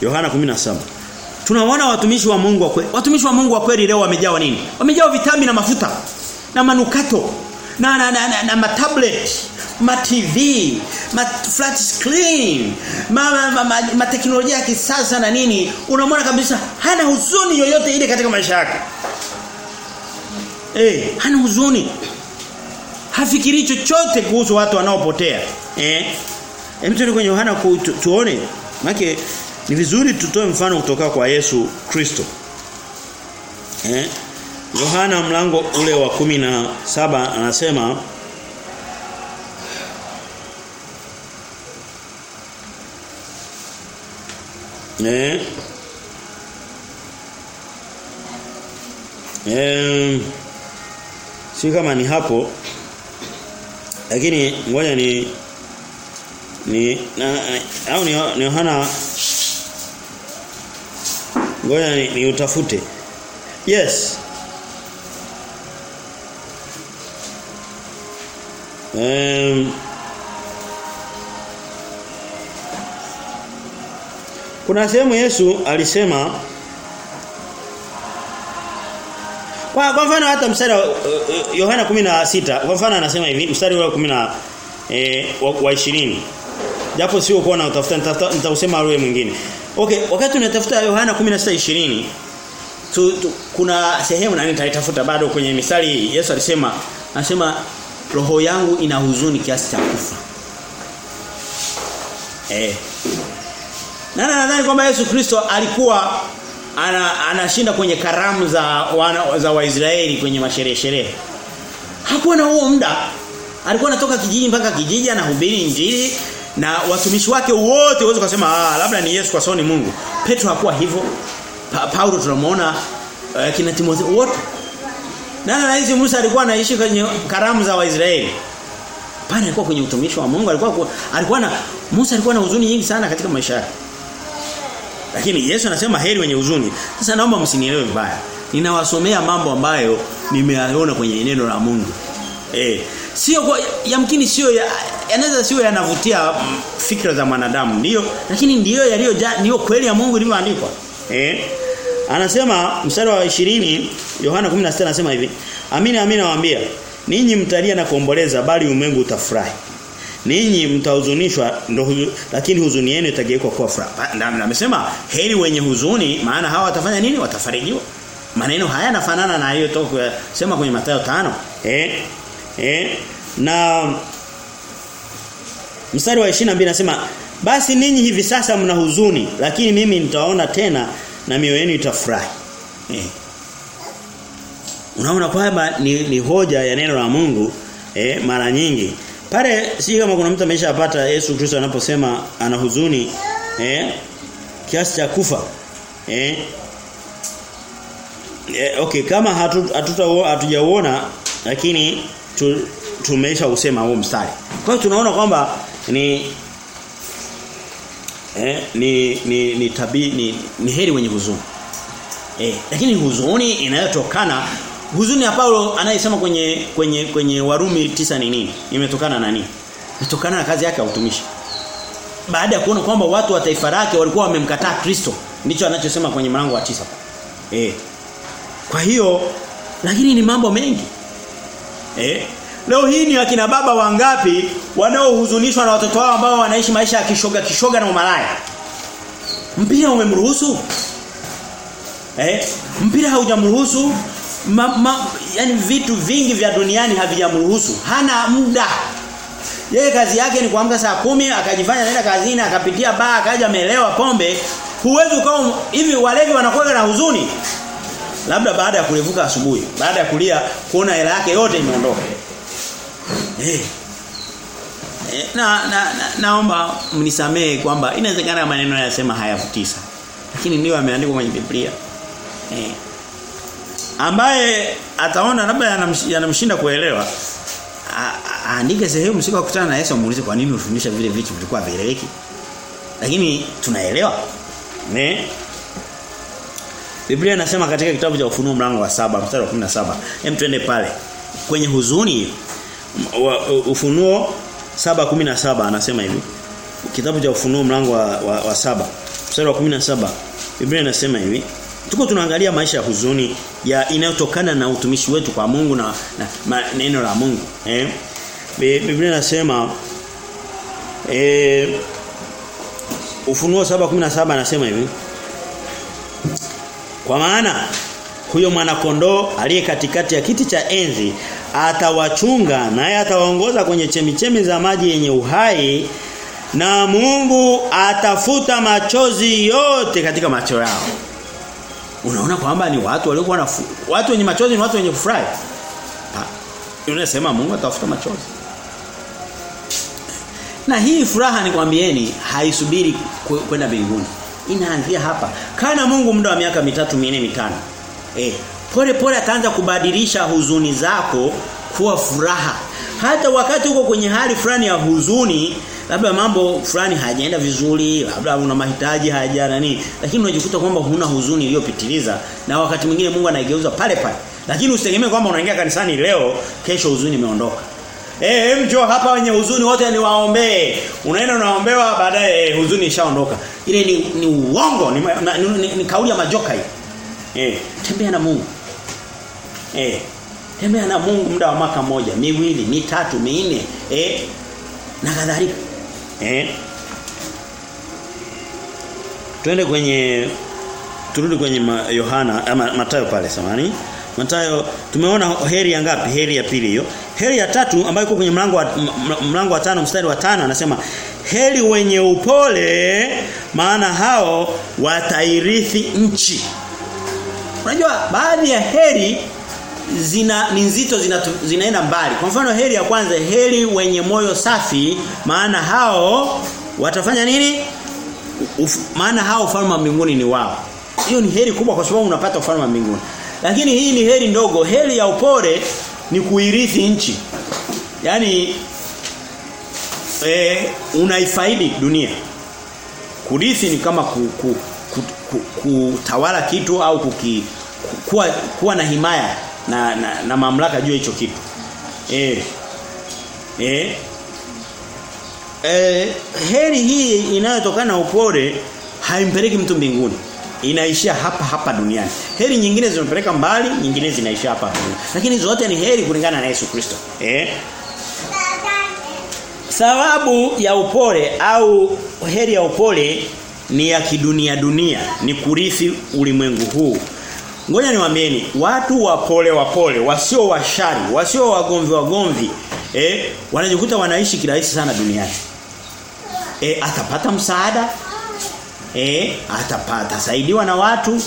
Yohana 17. Tunaona watumishi wa Mungu wa kweli. Watumishi wa Mungu wa kweli leo wamejawa nini? Wamejawa vitambi na mafuta na manukato na na na, na, na matablet ma TV, ma flat screen, ma, ma, ma, ma, ma teknolojia ya kisasa na nini, unamwona kabisa hana huzuni yoyote ile katika maisha yake. Eh, hana huzuni. Hafikiri chochote kuhusu watu wanaopotea. Eh? Hem tuende kwenye Yohana tu, tuone. Maana ni vizuri tutoe mfano kutoka kwa Yesu Kristo. Eh? Yohana mlango ule wa kumi na saba anasema Eh? Eh si kama ni hapo lakini ngoja ni ni na, au ni Yohana. Ngoja ni, ni utafute. Yes. Um, kuna sehemu Yesu alisema Kwa kwa mfano hata mstari wa uh, Yohana 16 kwa mfano anasema hivi mstari wa 10 eh wa, wa 20. Japo sio kuona utafuta nitausema wewe mwingine. Okay, wakati unatafuta Yohana 16:20 tu, tu, kuna sehemu na nitaitafuta bado kwenye misali Yesu alisema anasema roho yangu ina huzuni kiasi cha kufa. Eh. Na nadhani kwamba Yesu Kristo alikuwa ana, anashinda kwenye karamu za wana, za Waisraeli kwenye masherehe sherehe. Hakuwa na huo muda. Alikuwa anatoka kijiji mpaka kijiji anahubiri injili na watumishi wake wote waweza kusema ah labda ni Yesu kwa sababu ni Mungu. Petro hakuwa hivyo. Pa, Paulo tunamuona uh, kina Timotheo wote. Na na hizi Musa alikuwa anaishi kwenye karamu za Waisraeli. Pana alikuwa kwenye utumishi wa Mungu, alikuwa alikuwa na Musa alikuwa na huzuni nyingi sana katika maisha yake. Lakini Yesu anasema heri wenye huzuni. Sasa naomba msinielewe vibaya. Ninawasomea mambo ambayo nimeyaona kwenye neno la Mungu. Eh, sio kwa yamkini sio ya, yanaweza sio yanavutia fikra za mwanadamu ndio, lakini ndio yaliyo ndio kweli ya Mungu ilivyoandikwa. Eh? Anasema mstari wa 20 Yohana 16 anasema hivi. Amina amina nawaambia, ninyi mtalia na kuomboleza bali umengu utafurahi. Ninyi mtahuzunishwa ndo lakini huzuni yenu itageuka kuwa furaha. Na amesema heri wenye huzuni maana hawa watafanya nini? Watafarijiwa. Maneno haya yanafanana na hiyo toka sema kwenye Mathayo tano Eh? Eh? Na mstari wa 22 anasema basi ninyi hivi sasa mna huzuni lakini mimi nitaona tena na mioyo yenu itafurahi. Eh. Unaona kwamba ni, ni hoja ya neno la Mungu eh mara nyingi. Pale si kama kuna mtu ameshapata Yesu Kristo anaposema ana huzuni eh kiasi cha kufa. Eh Eh, okay kama hatuta hatujaona lakini tu, tumesha usema huo mstari. Kwa hiyo tunaona kwamba ni eh, ni ni ni tabi ni, ni heri wenye huzuni. Eh, lakini huzuni inayotokana huzuni ya Paulo anayesema kwenye kwenye kwenye Warumi tisa ni nini? Imetokana na nini? Imetokana na kazi yake ya utumishi. Baada ya kuona kwamba watu wa taifa lake walikuwa wamemkataa Kristo, ndicho anachosema kwenye mlango wa tisa Eh. Kwa hiyo lakini ni mambo mengi. Eh? Leo hii ni akina baba wangapi wanaohuzunishwa na watoto wao ambao wanaishi maisha ya kishoga kishoga na umalaya? Mpira umemruhusu? Eh? Mpira haujamruhusu? Ma, ma, yani vitu vingi vya duniani havijamruhusu. Hana muda. Yeye kazi yake ni kuamka saa kumi akajifanya nenda kazini akapitia baa akaja amelewa pombe. Huwezi ukao hivi walevi wanakuwa na huzuni. Labda baada ya kulevuka asubuhi, baada ya kulia kuona hela yake yote imeondoka. Eh. Hey. na, na, na naomba mnisamee kwamba inawezekana maneno yanasema hayafutisa Lakini ndio yameandikwa kwenye Biblia. Eh. Ambaye ataona labda yanamshinda kuelewa aandike sehemu siku kukutana na Yesu amuulize kwa nini ufundisha vile vitu vilikuwa vieleweki. Lakini tunaelewa. Ne? Biblia inasema katika kitabu cha Ufunuo mlango wa saba mstari wa 17. Hem twende pale. Kwenye huzuni Ufunuo 7:17 anasema hivi. Kitabu cha Ufunuo mlango wa, wa, wa saba mstari wa 17. Biblia inasema hivi. Tuko tunaangalia maisha ya huzuni ya inayotokana na utumishi wetu kwa Mungu na, na neno la Mungu. Eh? Biblia inasema eh Ufunuo 7:17 anasema hivi. Kwa maana huyo mwana kondoo aliye katikati ya kiti cha enzi atawachunga naye atawaongoza kwenye chemichemi za maji yenye uhai na Mungu atafuta machozi yote katika macho yao. Unaona kwamba ni watu waliokuwa na watu wenye machozi ni watu wenye kufurahi. Unasema Mungu atafuta machozi. Na hii furaha nikwambieni haisubiri kwenda mbinguni. Inaanzia hapa. Kana Mungu muda wa miaka mitatu minne mitano. Eh, pole pole ataanza kubadilisha huzuni zako kuwa furaha. Hata wakati uko kwenye hali fulani ya huzuni, labda mambo fulani hayajaenda vizuri, labda una mahitaji haja nani, lakini unajikuta kwamba huna huzuni iliyopitiliza na wakati mwingine Mungu anaigeuza pale pale. Lakini usitegemee kwamba unaingia kanisani leo, kesho huzuni imeondoka. Eh, mjo hapa wenye huzuni wote ni waombee. Unaenda unaombewa baadaye huzuni ishaondoka. Ile ni, ni uongo, ni, ni, ni, ni kauli ya majoka hii. Eh, tembea na Mungu. Eh, tembea na Mungu muda wa mwaka mmoja, miwili, mitatu, minne, eh, na kadhalika. Eh. Twende kwenye turudi kwenye Yohana ama Mathayo pale samani. Mathayo tumeona heri ya ngapi? Heri ya pili hiyo. Heri ya tatu ambayo iko kwenye mlango wa mlango wa tano mstari wa tano anasema heri wenye upole maana hao watairithi nchi. Unajua baadhi ya heri zina ni nzito zina, zinaenda mbali. Kwa mfano heri ya kwanza heri wenye moyo safi maana hao watafanya nini? Uf, maana hao ufalme wa mbinguni ni wao. Hiyo ni heri kubwa kwa sababu unapata ufalme wa mbinguni. Lakini hii ni heri ndogo. Heri ya upole ni kuirithi nchi. Yaani eh unaifaidi dunia. Kurithi ni kama ku, ku, ku, ku, kutawala kitu au kuki, kuwa, kuwa na himaya na, na, na mamlaka juu hicho kitu. Eh. Eh. Eh, heri hii inayotokana na upole haimpeleki mtu mbinguni. Inaishia hapa hapa duniani. Heri nyingine zinapeleka mbali, nyingine zinaishia hapa. Lakini zote ni heri kulingana na Yesu Kristo. Eh? Sababu ya upole au heri ya upole ni ya kidunia dunia, ni kurithi ulimwengu huu. Ngoja niwaambieni, watu wapole wapole, wasio washari, wasio wagomvi wagomvi, eh, wanajikuta wanaishi kirahisi sana duniani. Eh, atapata msaada, eh, atapata saidiwa na watu,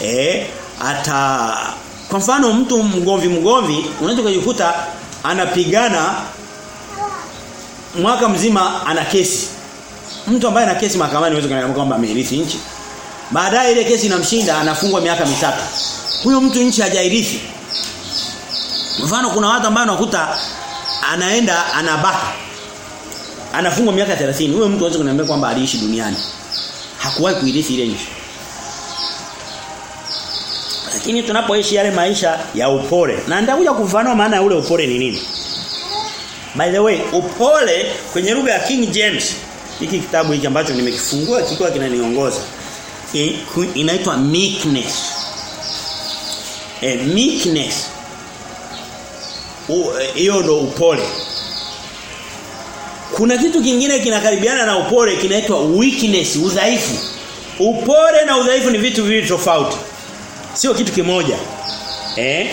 eh, ata kwa mfano mtu mgomvi mgomvi unaweza kujikuta anapigana mwaka mzima ana kesi. Mtu ambaye ana kesi mahakamani huwezi kuniambia kwamba amerithi nchi. Baadaye ile kesi inamshinda anafungwa miaka mitatu. Huyo mtu nchi hajairithi. Mfano kuna watu ambao unakuta anaenda anabaka. Anafungwa miaka 30. Huyo mtu anaweza kuniambia kwamba aliishi duniani. Hakuwahi kuirithi ile nchi. Lakini tunapoishi yale maisha ya upole na nitakuja kufanua maana ya ule upole ni nini. By the way, upole kwenye lugha ya King James hiki kitabu hiki ambacho nimekifungua kikiwa kinaniongoza inaitwa meekness. E, meekness. Hiyo ndo upole. Kuna kitu kingine kinakaribiana na upole kinaitwa weakness, udhaifu. Upole na udhaifu ni vitu viwili tofauti. Sio kitu kimoja. Eh?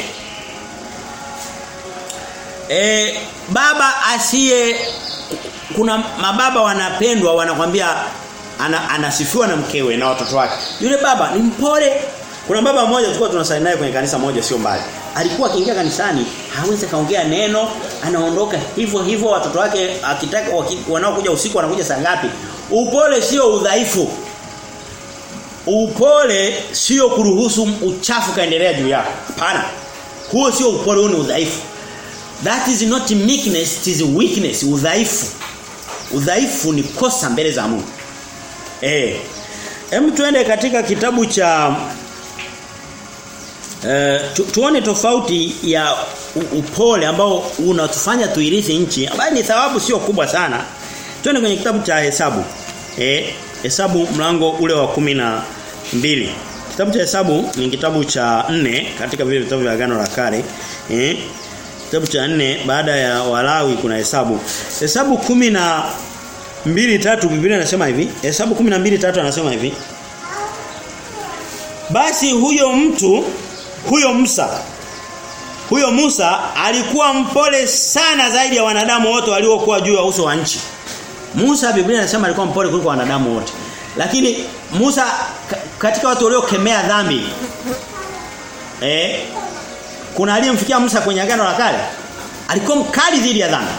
Eh baba asiye kuna mababa wanapendwa wanakwambia ana, anasifiwa na mkewe na watoto wake. Yule baba ni mpole. Kuna baba mmoja tulikuwa tunasali naye kwenye kanisa moja sio mbali. Alikuwa akiingia kanisani, hawezi kaongea neno, anaondoka hivyo hivyo watoto wake akitaka wanaokuja usiku wanakuja saa ngapi. Upole sio udhaifu. Upole sio kuruhusu uchafu kaendelea juu yako. Hapana. Huo sio upole, huo ni udhaifu. That is not meekness, it is weakness, udhaifu. Udhaifu ni kosa mbele za Mungu. Eh. Hem tuende katika kitabu cha eh tu, tuone tofauti ya upole ambao unatufanya tuirithi nchi ambayo ni thawabu sio kubwa sana. Tuende kwenye kitabu cha Hesabu. Eh, Hesabu mlango ule wa kumi na mbili Kitabu cha Hesabu ni kitabu cha nne katika vile vitabu vya Agano la Kale. Eh, kitabu cha nne baada ya Walawi kuna Hesabu. Hesabu kumi na mbili tatu Biblia inasema hivi. Hesabu kumi na mbili tatu anasema hivi. Basi huyo mtu huyo Musa huyo Musa alikuwa mpole sana zaidi ya wanadamu wote waliokuwa juu ya uso wa nchi. Musa Biblia inasema alikuwa mpole kuliko wanadamu wote. Lakini Musa katika watu waliokemea dhambi eh kuna aliyemfikia Musa kwenye agano la kale alikuwa mkali dhidi ya dhambi.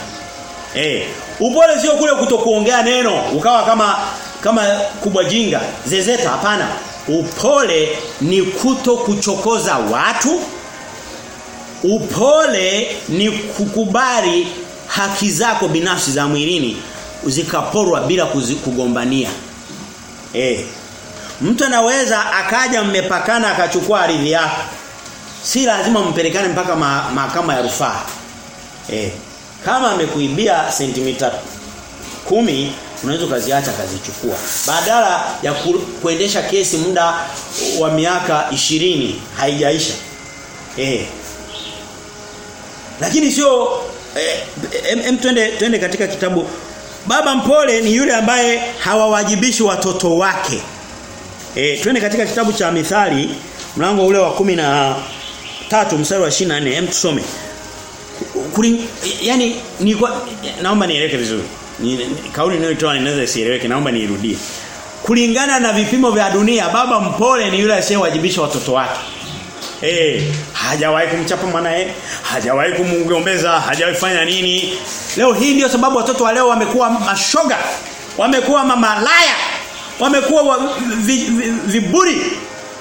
Eh upole sio kule kutokuongea neno ukawa kama kama kubwa jinga. Zezeta hapana. Upole ni kuto kuchokoza watu. Upole ni kukubali haki zako binafsi za mwilini zikaporwa bila kugombania. Eh mtu anaweza akaja mmepakana akachukua ardhi yako. Si lazima mpelekane mpaka mahakama ya rufaa. Eh kama amekuibia sentimita kumi unaweza ukaziacha kazichukua badala ya ku, kuendesha kesi muda wa miaka ishirini haijaisha. Eh lakini sio eh, em, twende twende katika kitabu. Baba mpole ni yule ambaye hawawajibishi watoto wake. Eh twende katika kitabu cha mithali mlango ule wa kumi na tatu mstari wa 24 hem tusome Kuli, yani ni kwa, naomba nieleweke vizuri. Ni, kauli ninayoitoa inaweza isieleweke naomba niirudie. Kulingana na vipimo vya dunia baba mpole ni yule asiyewajibisha watoto wake. Eh, hajawahi kumchapa mwanae, hajawahi kumgombeza, hajawahi fanya nini. Leo hii ndio sababu watoto wa leo wamekuwa mashoga, wamekuwa mamalaya, wamekuwa viburi vi, vi, viburi.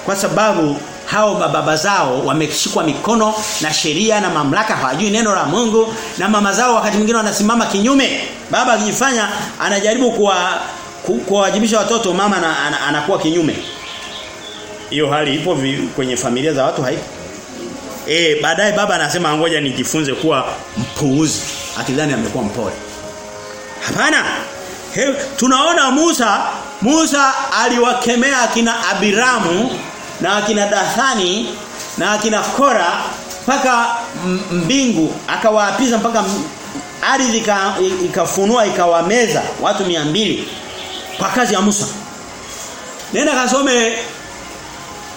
Kwa sababu hao baba zao wameshikwa mikono na sheria na mamlaka hawajui neno la Mungu na mama zao wakati mwingine wanasimama kinyume. Baba akijifanya anajaribu kuwa kuwajibisha watoto mama na, an, anakuwa kinyume. Hiyo hali ipo vi, kwenye familia za watu haipo. Eh baadaye baba anasema ngoja nijifunze kuwa mpuuzi akidhani amekuwa mpole. Hapana. Tunaona Musa Musa aliwakemea akina Abiramu na akina Dathani na akina Kora mpaka mbingu akawaapiza mpaka ardhi ikafunua ikawameza watu mbili kwa kazi ya Musa. Nenda kasome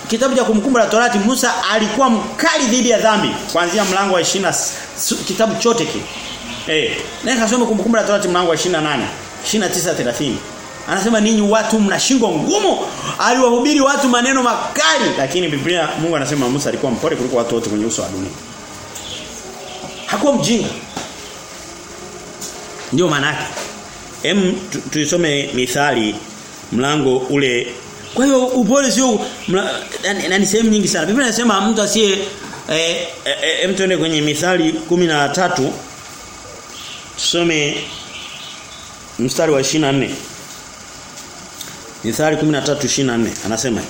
kitabu cha kumkumbuka Torati Musa alikuwa mkali dhidi ya dhambi kuanzia mlango wa 20 kitabu chote kile. Eh, nenda kasome kumkumbuka Torati mlango wa 28 29 30. Anasema ninyi watu mna shingo ngumu. Aliwahubiri watu maneno makali lakini Biblia Mungu anasema Musa alikuwa mpole kuliko watu wote kwenye uso wa dunia. Hakuwa mjinga. Ndio maana yake. Hem tuisome mithali mlango ule. Kwa hiyo upole sio na ni sehemu nyingi sana. Biblia inasema mtu asiye eh hem tuende kwenye mithali 13 tusome mstari wa 24. Mithali 13:24 anasema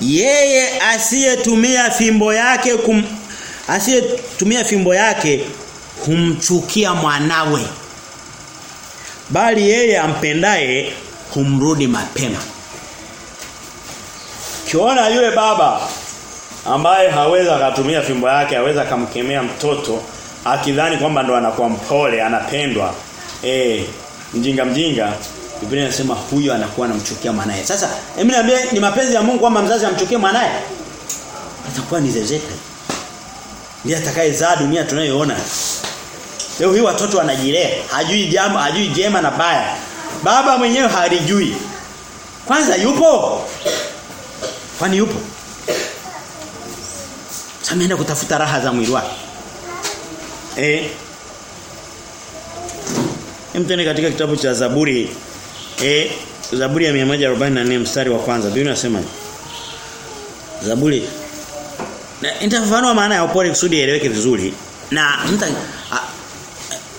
Yeye asiyetumia fimbo yake kum asiyetumia fimbo yake humchukia mwanawe bali yeye ampendaye humrudi mapema. Kiona yule baba ambaye haweza akatumia fimbo yake haweza akamkemea mtoto akidhani kwamba ndo anakuwa mpole anapendwa eh mjinga mjinga Biblia inasema huyo anakuwa anamchukia mwanae. Sasa hebu niambie ni mapenzi ya Mungu kwamba mzazi amchukie mwanae? Atakuwa ni zezeka. Ndiye atakayezaa dunia tunayoona. Leo hii watoto wanajilea, hajui jambo, hajui jema na baya. Baba mwenyewe halijui. Kwanza yupo? Kwani yupo? ameenda kutafuta raha za mwili wake. Eh? Mtende katika kitabu cha Zaburi. Eh Zaburi ya 144 mstari wa kwanza. Biblia inasema Zaburi. Na nitafafanua maana ya upole kusudi ieleweke vizuri. Na mta a,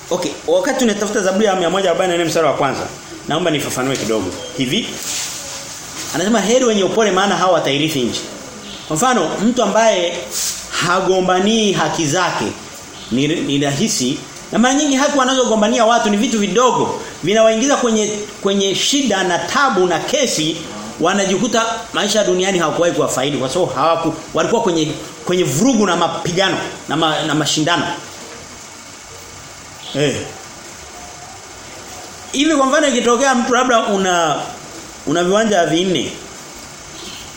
okay wakati tunatafuta Zaburi ya 144 mstari wa kwanza naomba nifafanue kidogo. Hivi. Anasema heri wenye upole maana hao watairithi nchi. Kwa mfano mtu ambaye hagombanii haki zake ni, ni rahisi na mara nyingi haki wanazogombania watu ni vitu vidogo vinawaingiza kwenye kwenye shida na tabu na kesi wanajikuta maisha duniani hawakuwahi kuwafaidi kwa sababu hawaku walikuwa kwenye kwenye vurugu na mapigano na, ma, na mashindano. Eh. Hivi kwa mfano ikitokea mtu labda una una viwanja vinne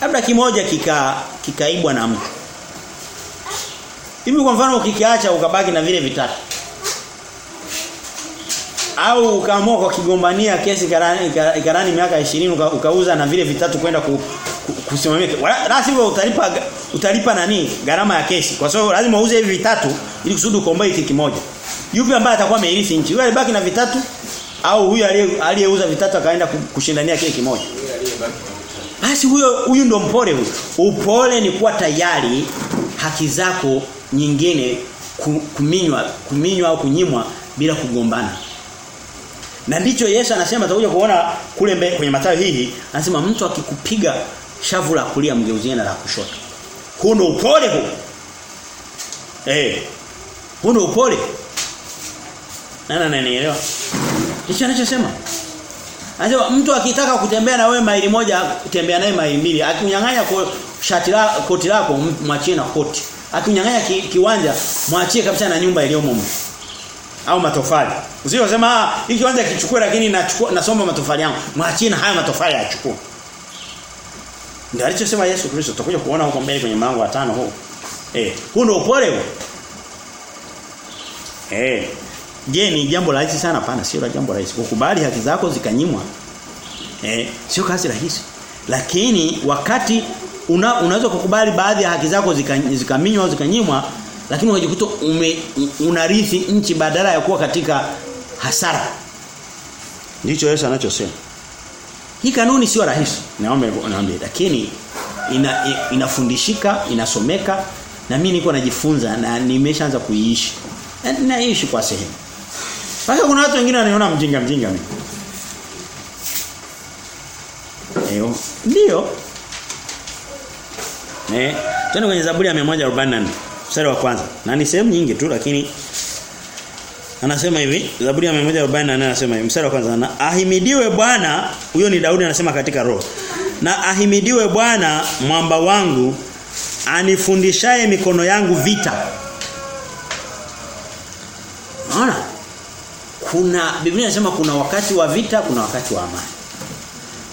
labda kimoja kika kikaibwa na mtu. Hivi kwa mfano ukikiacha ukabaki na vile vitatu. Au ukaamua kwa kigombania kesi karani, karani miaka 20 uka, ukauza na vile vitatu kwenda ku, ku, kusimamia Lazima utalipa utalipa nani gharama ya kesi. Kwa sababu lazima uuze hivi vitatu ili kusudi ukomboe hiki kimoja. Yupi ambaye atakuwa ameirithi nchi? Yule alibaki na vitatu au huyu aliyeuza vitatu akaenda kushindania kile kimoja? Basi huyo huyu ndo mpole huyu. Upole ni kuwa tayari haki zako nyingine kuminywa kuminywa au kunyimwa bila kugombana na ndicho Yesu anasema atakuja kuona kule mbe, kwenye Mathayo hii anasema mtu akikupiga shavu la kulia mgeuzie na la kushoto. Huno upole huu. Eh. Huno ndio upole. Nana nanielewa? Hicho anachosema. Anasema mtu akitaka kutembea na wewe maili moja kutembea naye maili mbili, Akinyang'anya shati la koti lako mwachie na koti. Akiunyang'anya ki, kiwanja mwachie kabisa na nyumba iliyomo au matofali. Usiyosema ah hii kiwanja kichukue lakini nachukua nasomba matofali yangu. Mwachie na haya matofali achukue. Ndio alichosema Yesu Kristo tutakuja kuona huko mbele kwenye mlango wa tano huko. Eh, huu ndio upole huo. Eh. Je, ni jambo rahisi sana pana sio la jambo rahisi. Kukubali haki zako zikanyimwa. Eh, sio kazi rahisi. Lakini wakati una, unaweza kukubali baadhi ya haki zako zikaminywa zika au zikanyimwa lakini unajikuta unarithi nchi badala ya kuwa katika hasara. Ndicho Yesu anachosema. Hii kanuni sio rahisi. Naomba naambia lakini ina, inafundishika, inasomeka na mimi niko najifunza na nimeshaanza kuiishi. Na naishi kwa sehemu. Sasa kuna watu wengine wananiona mjinga mjinga mimi. Eyo, ndio. Eh, tena kwenye Zaburi ya 144 mstari wa kwanza. Na ni sehemu nyingi tu lakini anasema hivi, Zaburi ya 144 anasema hivi, mstari wa kwanza, na ahimidiwe Bwana, huyo ni Daudi anasema katika roho. Na ahimidiwe Bwana mwamba wangu anifundishaye mikono yangu vita. Unaona? Kuna Biblia inasema kuna wakati wa vita, kuna wakati wa amani.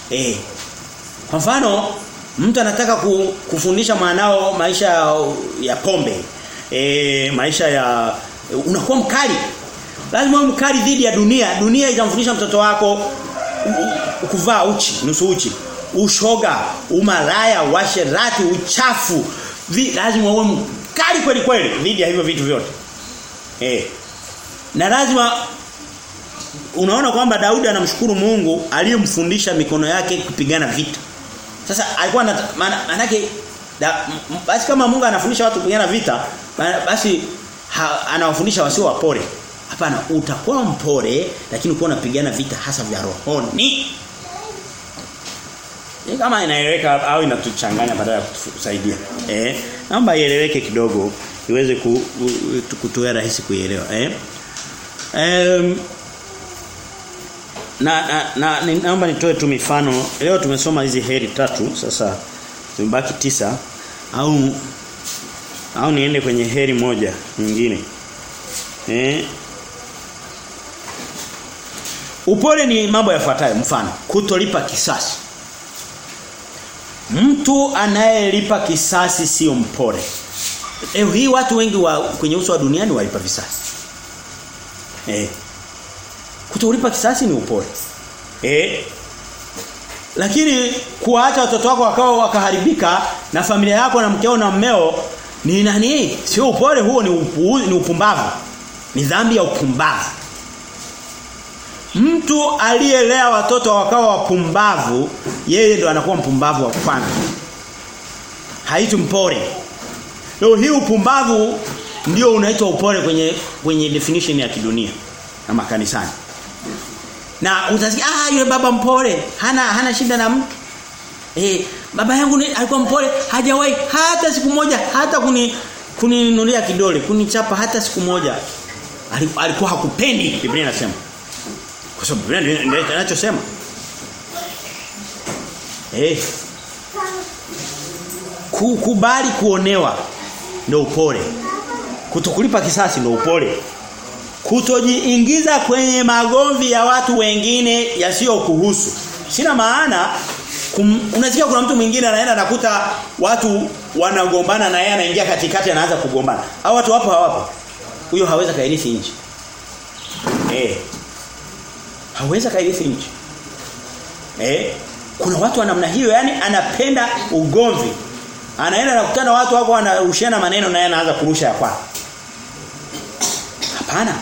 Eh. Kwa mfano, mtu anataka kufundisha mwanao maisha ya pombe. E, maisha ya unakuwa mkali. Lazima uwe mkali dhidi ya dunia. Dunia itamfundisha mtoto wako kuvaa uchi, nusu uchi, ushoga, umalaya, washerati, uchafu. Vi, lazima uwe mkali kweli kweli dhidi ya hivyo vitu vyote. Eh. Na lazima unaona kwamba Daudi anamshukuru Mungu aliyemfundisha mikono yake kupigana vita. Sasa alikuwa maana manake basi kama Mungu anafundisha watu kupigana vita basi ha, anawafundisha wasio wapore. Hapana, utakuwa mpore lakini uko unapigana vita hasa vya rohoni. Ni kama inaeleweka au inatuchanganya badala ya kutusaidia. Eh, naomba ieleweke kidogo iweze ku, kutoa rahisi kuielewa, eh. Um, na na, na naomba nitoe tu mifano. Leo tumesoma hizi heri tatu, sasa tumebaki tisa au au niende kwenye heri moja nyingine. Eh, Upole ni mambo yafuatayo mfano kutolipa kisasi. Mtu anayelipa kisasi sio mpole. Leo hii watu wengi wa kwenye uso wa duniani walipa visasi. Eh. Kutolipa kisasi ni upole. Eh. Lakini kuacha watoto wako wakao wakaharibika na familia yako na mkeo na mmeo ni nani? Sio upole huo ni upu, ni upumbavu. Ni dhambi ya upumbavu. Mtu aliyelea watoto wakawa wapumbavu, yeye ndo anakuwa mpumbavu wa kwanza. Haitu mpole. Leo hii upumbavu ndio unaitwa upole kwenye kwenye definition ya kidunia na makanisani. Na utasikia ah yule baba mpole, hana hana shida na mtu. Eh, baba yangu ni, alikuwa mpole, hajawahi hata siku moja hata kuni kuninunulia kidole, kunichapa hata siku moja. Alikuwa hakupendi, Biblia inasema. Kwa sababu Biblia ndio inachosema. Eh. Kukubali kuonewa ndio upole. Kutokulipa kisasi ndio upole. Kutojiingiza kwenye magomvi ya watu wengine yasiyo kuhusu. Sina maana unasikia kuna mtu mwingine anaenda nakuta watu wanagombana na yeye anaingia katikati anaanza kugombana. Hao watu wapo hawapo. Huyo haweza kairithi nchi. Eh. haweza kairithi nchi. Eh? Kuna watu wa namna hiyo yani anapenda ugomvi. Anaenda nakutana watu wako wanarushiana maneno na yeye anaanza kurusha ya kwake. Hapana.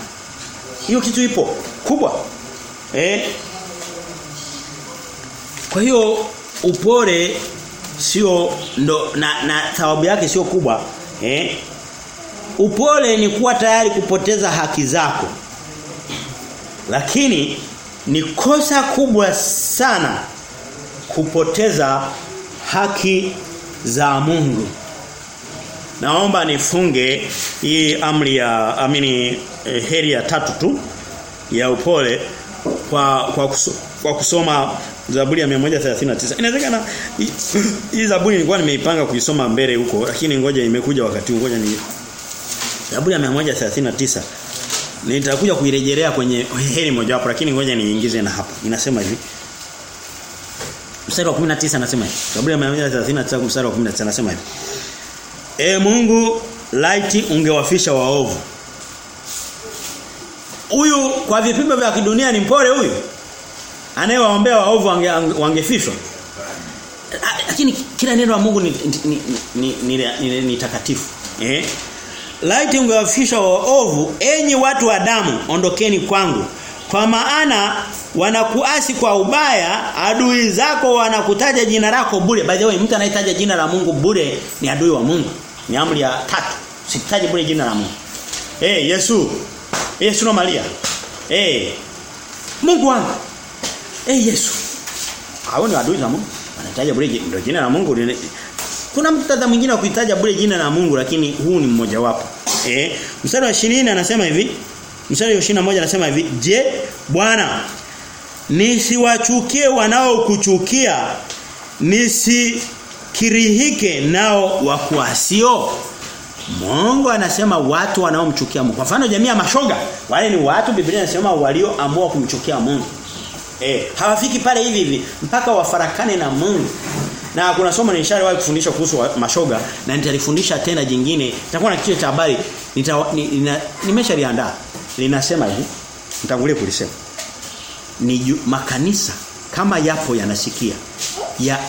Hiyo kitu ipo kubwa. Eh? Kwa hiyo upole sio ndo na, na thawabu yake sio kubwa. Eh? Upole ni kuwa tayari kupoteza haki zako. Lakini ni kosa kubwa sana kupoteza haki za Mungu. Naomba nifunge hii amri ya amini eh, heri ya tatu tu ya upole kwa kwa, kuso, kwa kusoma Zaburi ya 139. Inawezekana hii Zaburi nilikuwa nimeipanga kuisoma mbele huko lakini ngoja imekuja wakati ngoja ni Zaburi ya 139 nitakuja kuirejelea kwenye heri moja wapo lakini ngoja niingize na hapa. Inasema hivi. Mstari wa 19 anasema hivi. Zaburi ya 139 mstari wa 19 anasema hivi. E Mungu laiti ungewafisha waovu. Huyu kwa vipimo vya kidunia ni mpole huyu. Anayewaombea waovu wange, wangefishwa. Lakini kila neno la Mungu ni ni ni, ni, ni, ni, ni takatifu. Eh? Laiti ungewafisha waovu enyi watu wa damu ondokeni kwangu. Kwa maana wanakuasi kwa ubaya, adui zako wanakutaja jina lako bure. By the way, mtu anayetaja jina la Mungu bure ni adui wa Mungu. Ni amri ya tatu. Sitaje bure jina la Mungu. Eh hey, Yesu. Yesu na Maria. Eh. Mungu wangu. Eh Yesu. Hao ni adui za Mungu. Wanataja bure ndio jina la Mungu. Kuna mtadha mwingine wa kuitaja bure jina la Mungu lakini huu ni mmoja wapo. Eh, mstari wa 20 anasema hivi. Mstari wa 21 anasema hivi, "Je, Bwana nisiwachukie wanaokuchukia, nisikirihike nao wakuasio?" Mungu anasema watu wanaomchukia Mungu. Kwa mfano jamii ya mashoga, wale ni watu Biblia inasema walioamua kumchukia Mungu. Eh, hawafiki pale hivi hivi mpaka wafarakane na Mungu. Na kuna somo nilishawahi kufundisha kuhusu mashoga na nitalifundisha tena jingine. Nitakuwa na kichwa cha habari nimeshaliandaa. Linasema hivi, nitangulie kulisema. Ni makanisa kama yapo yanasikia ya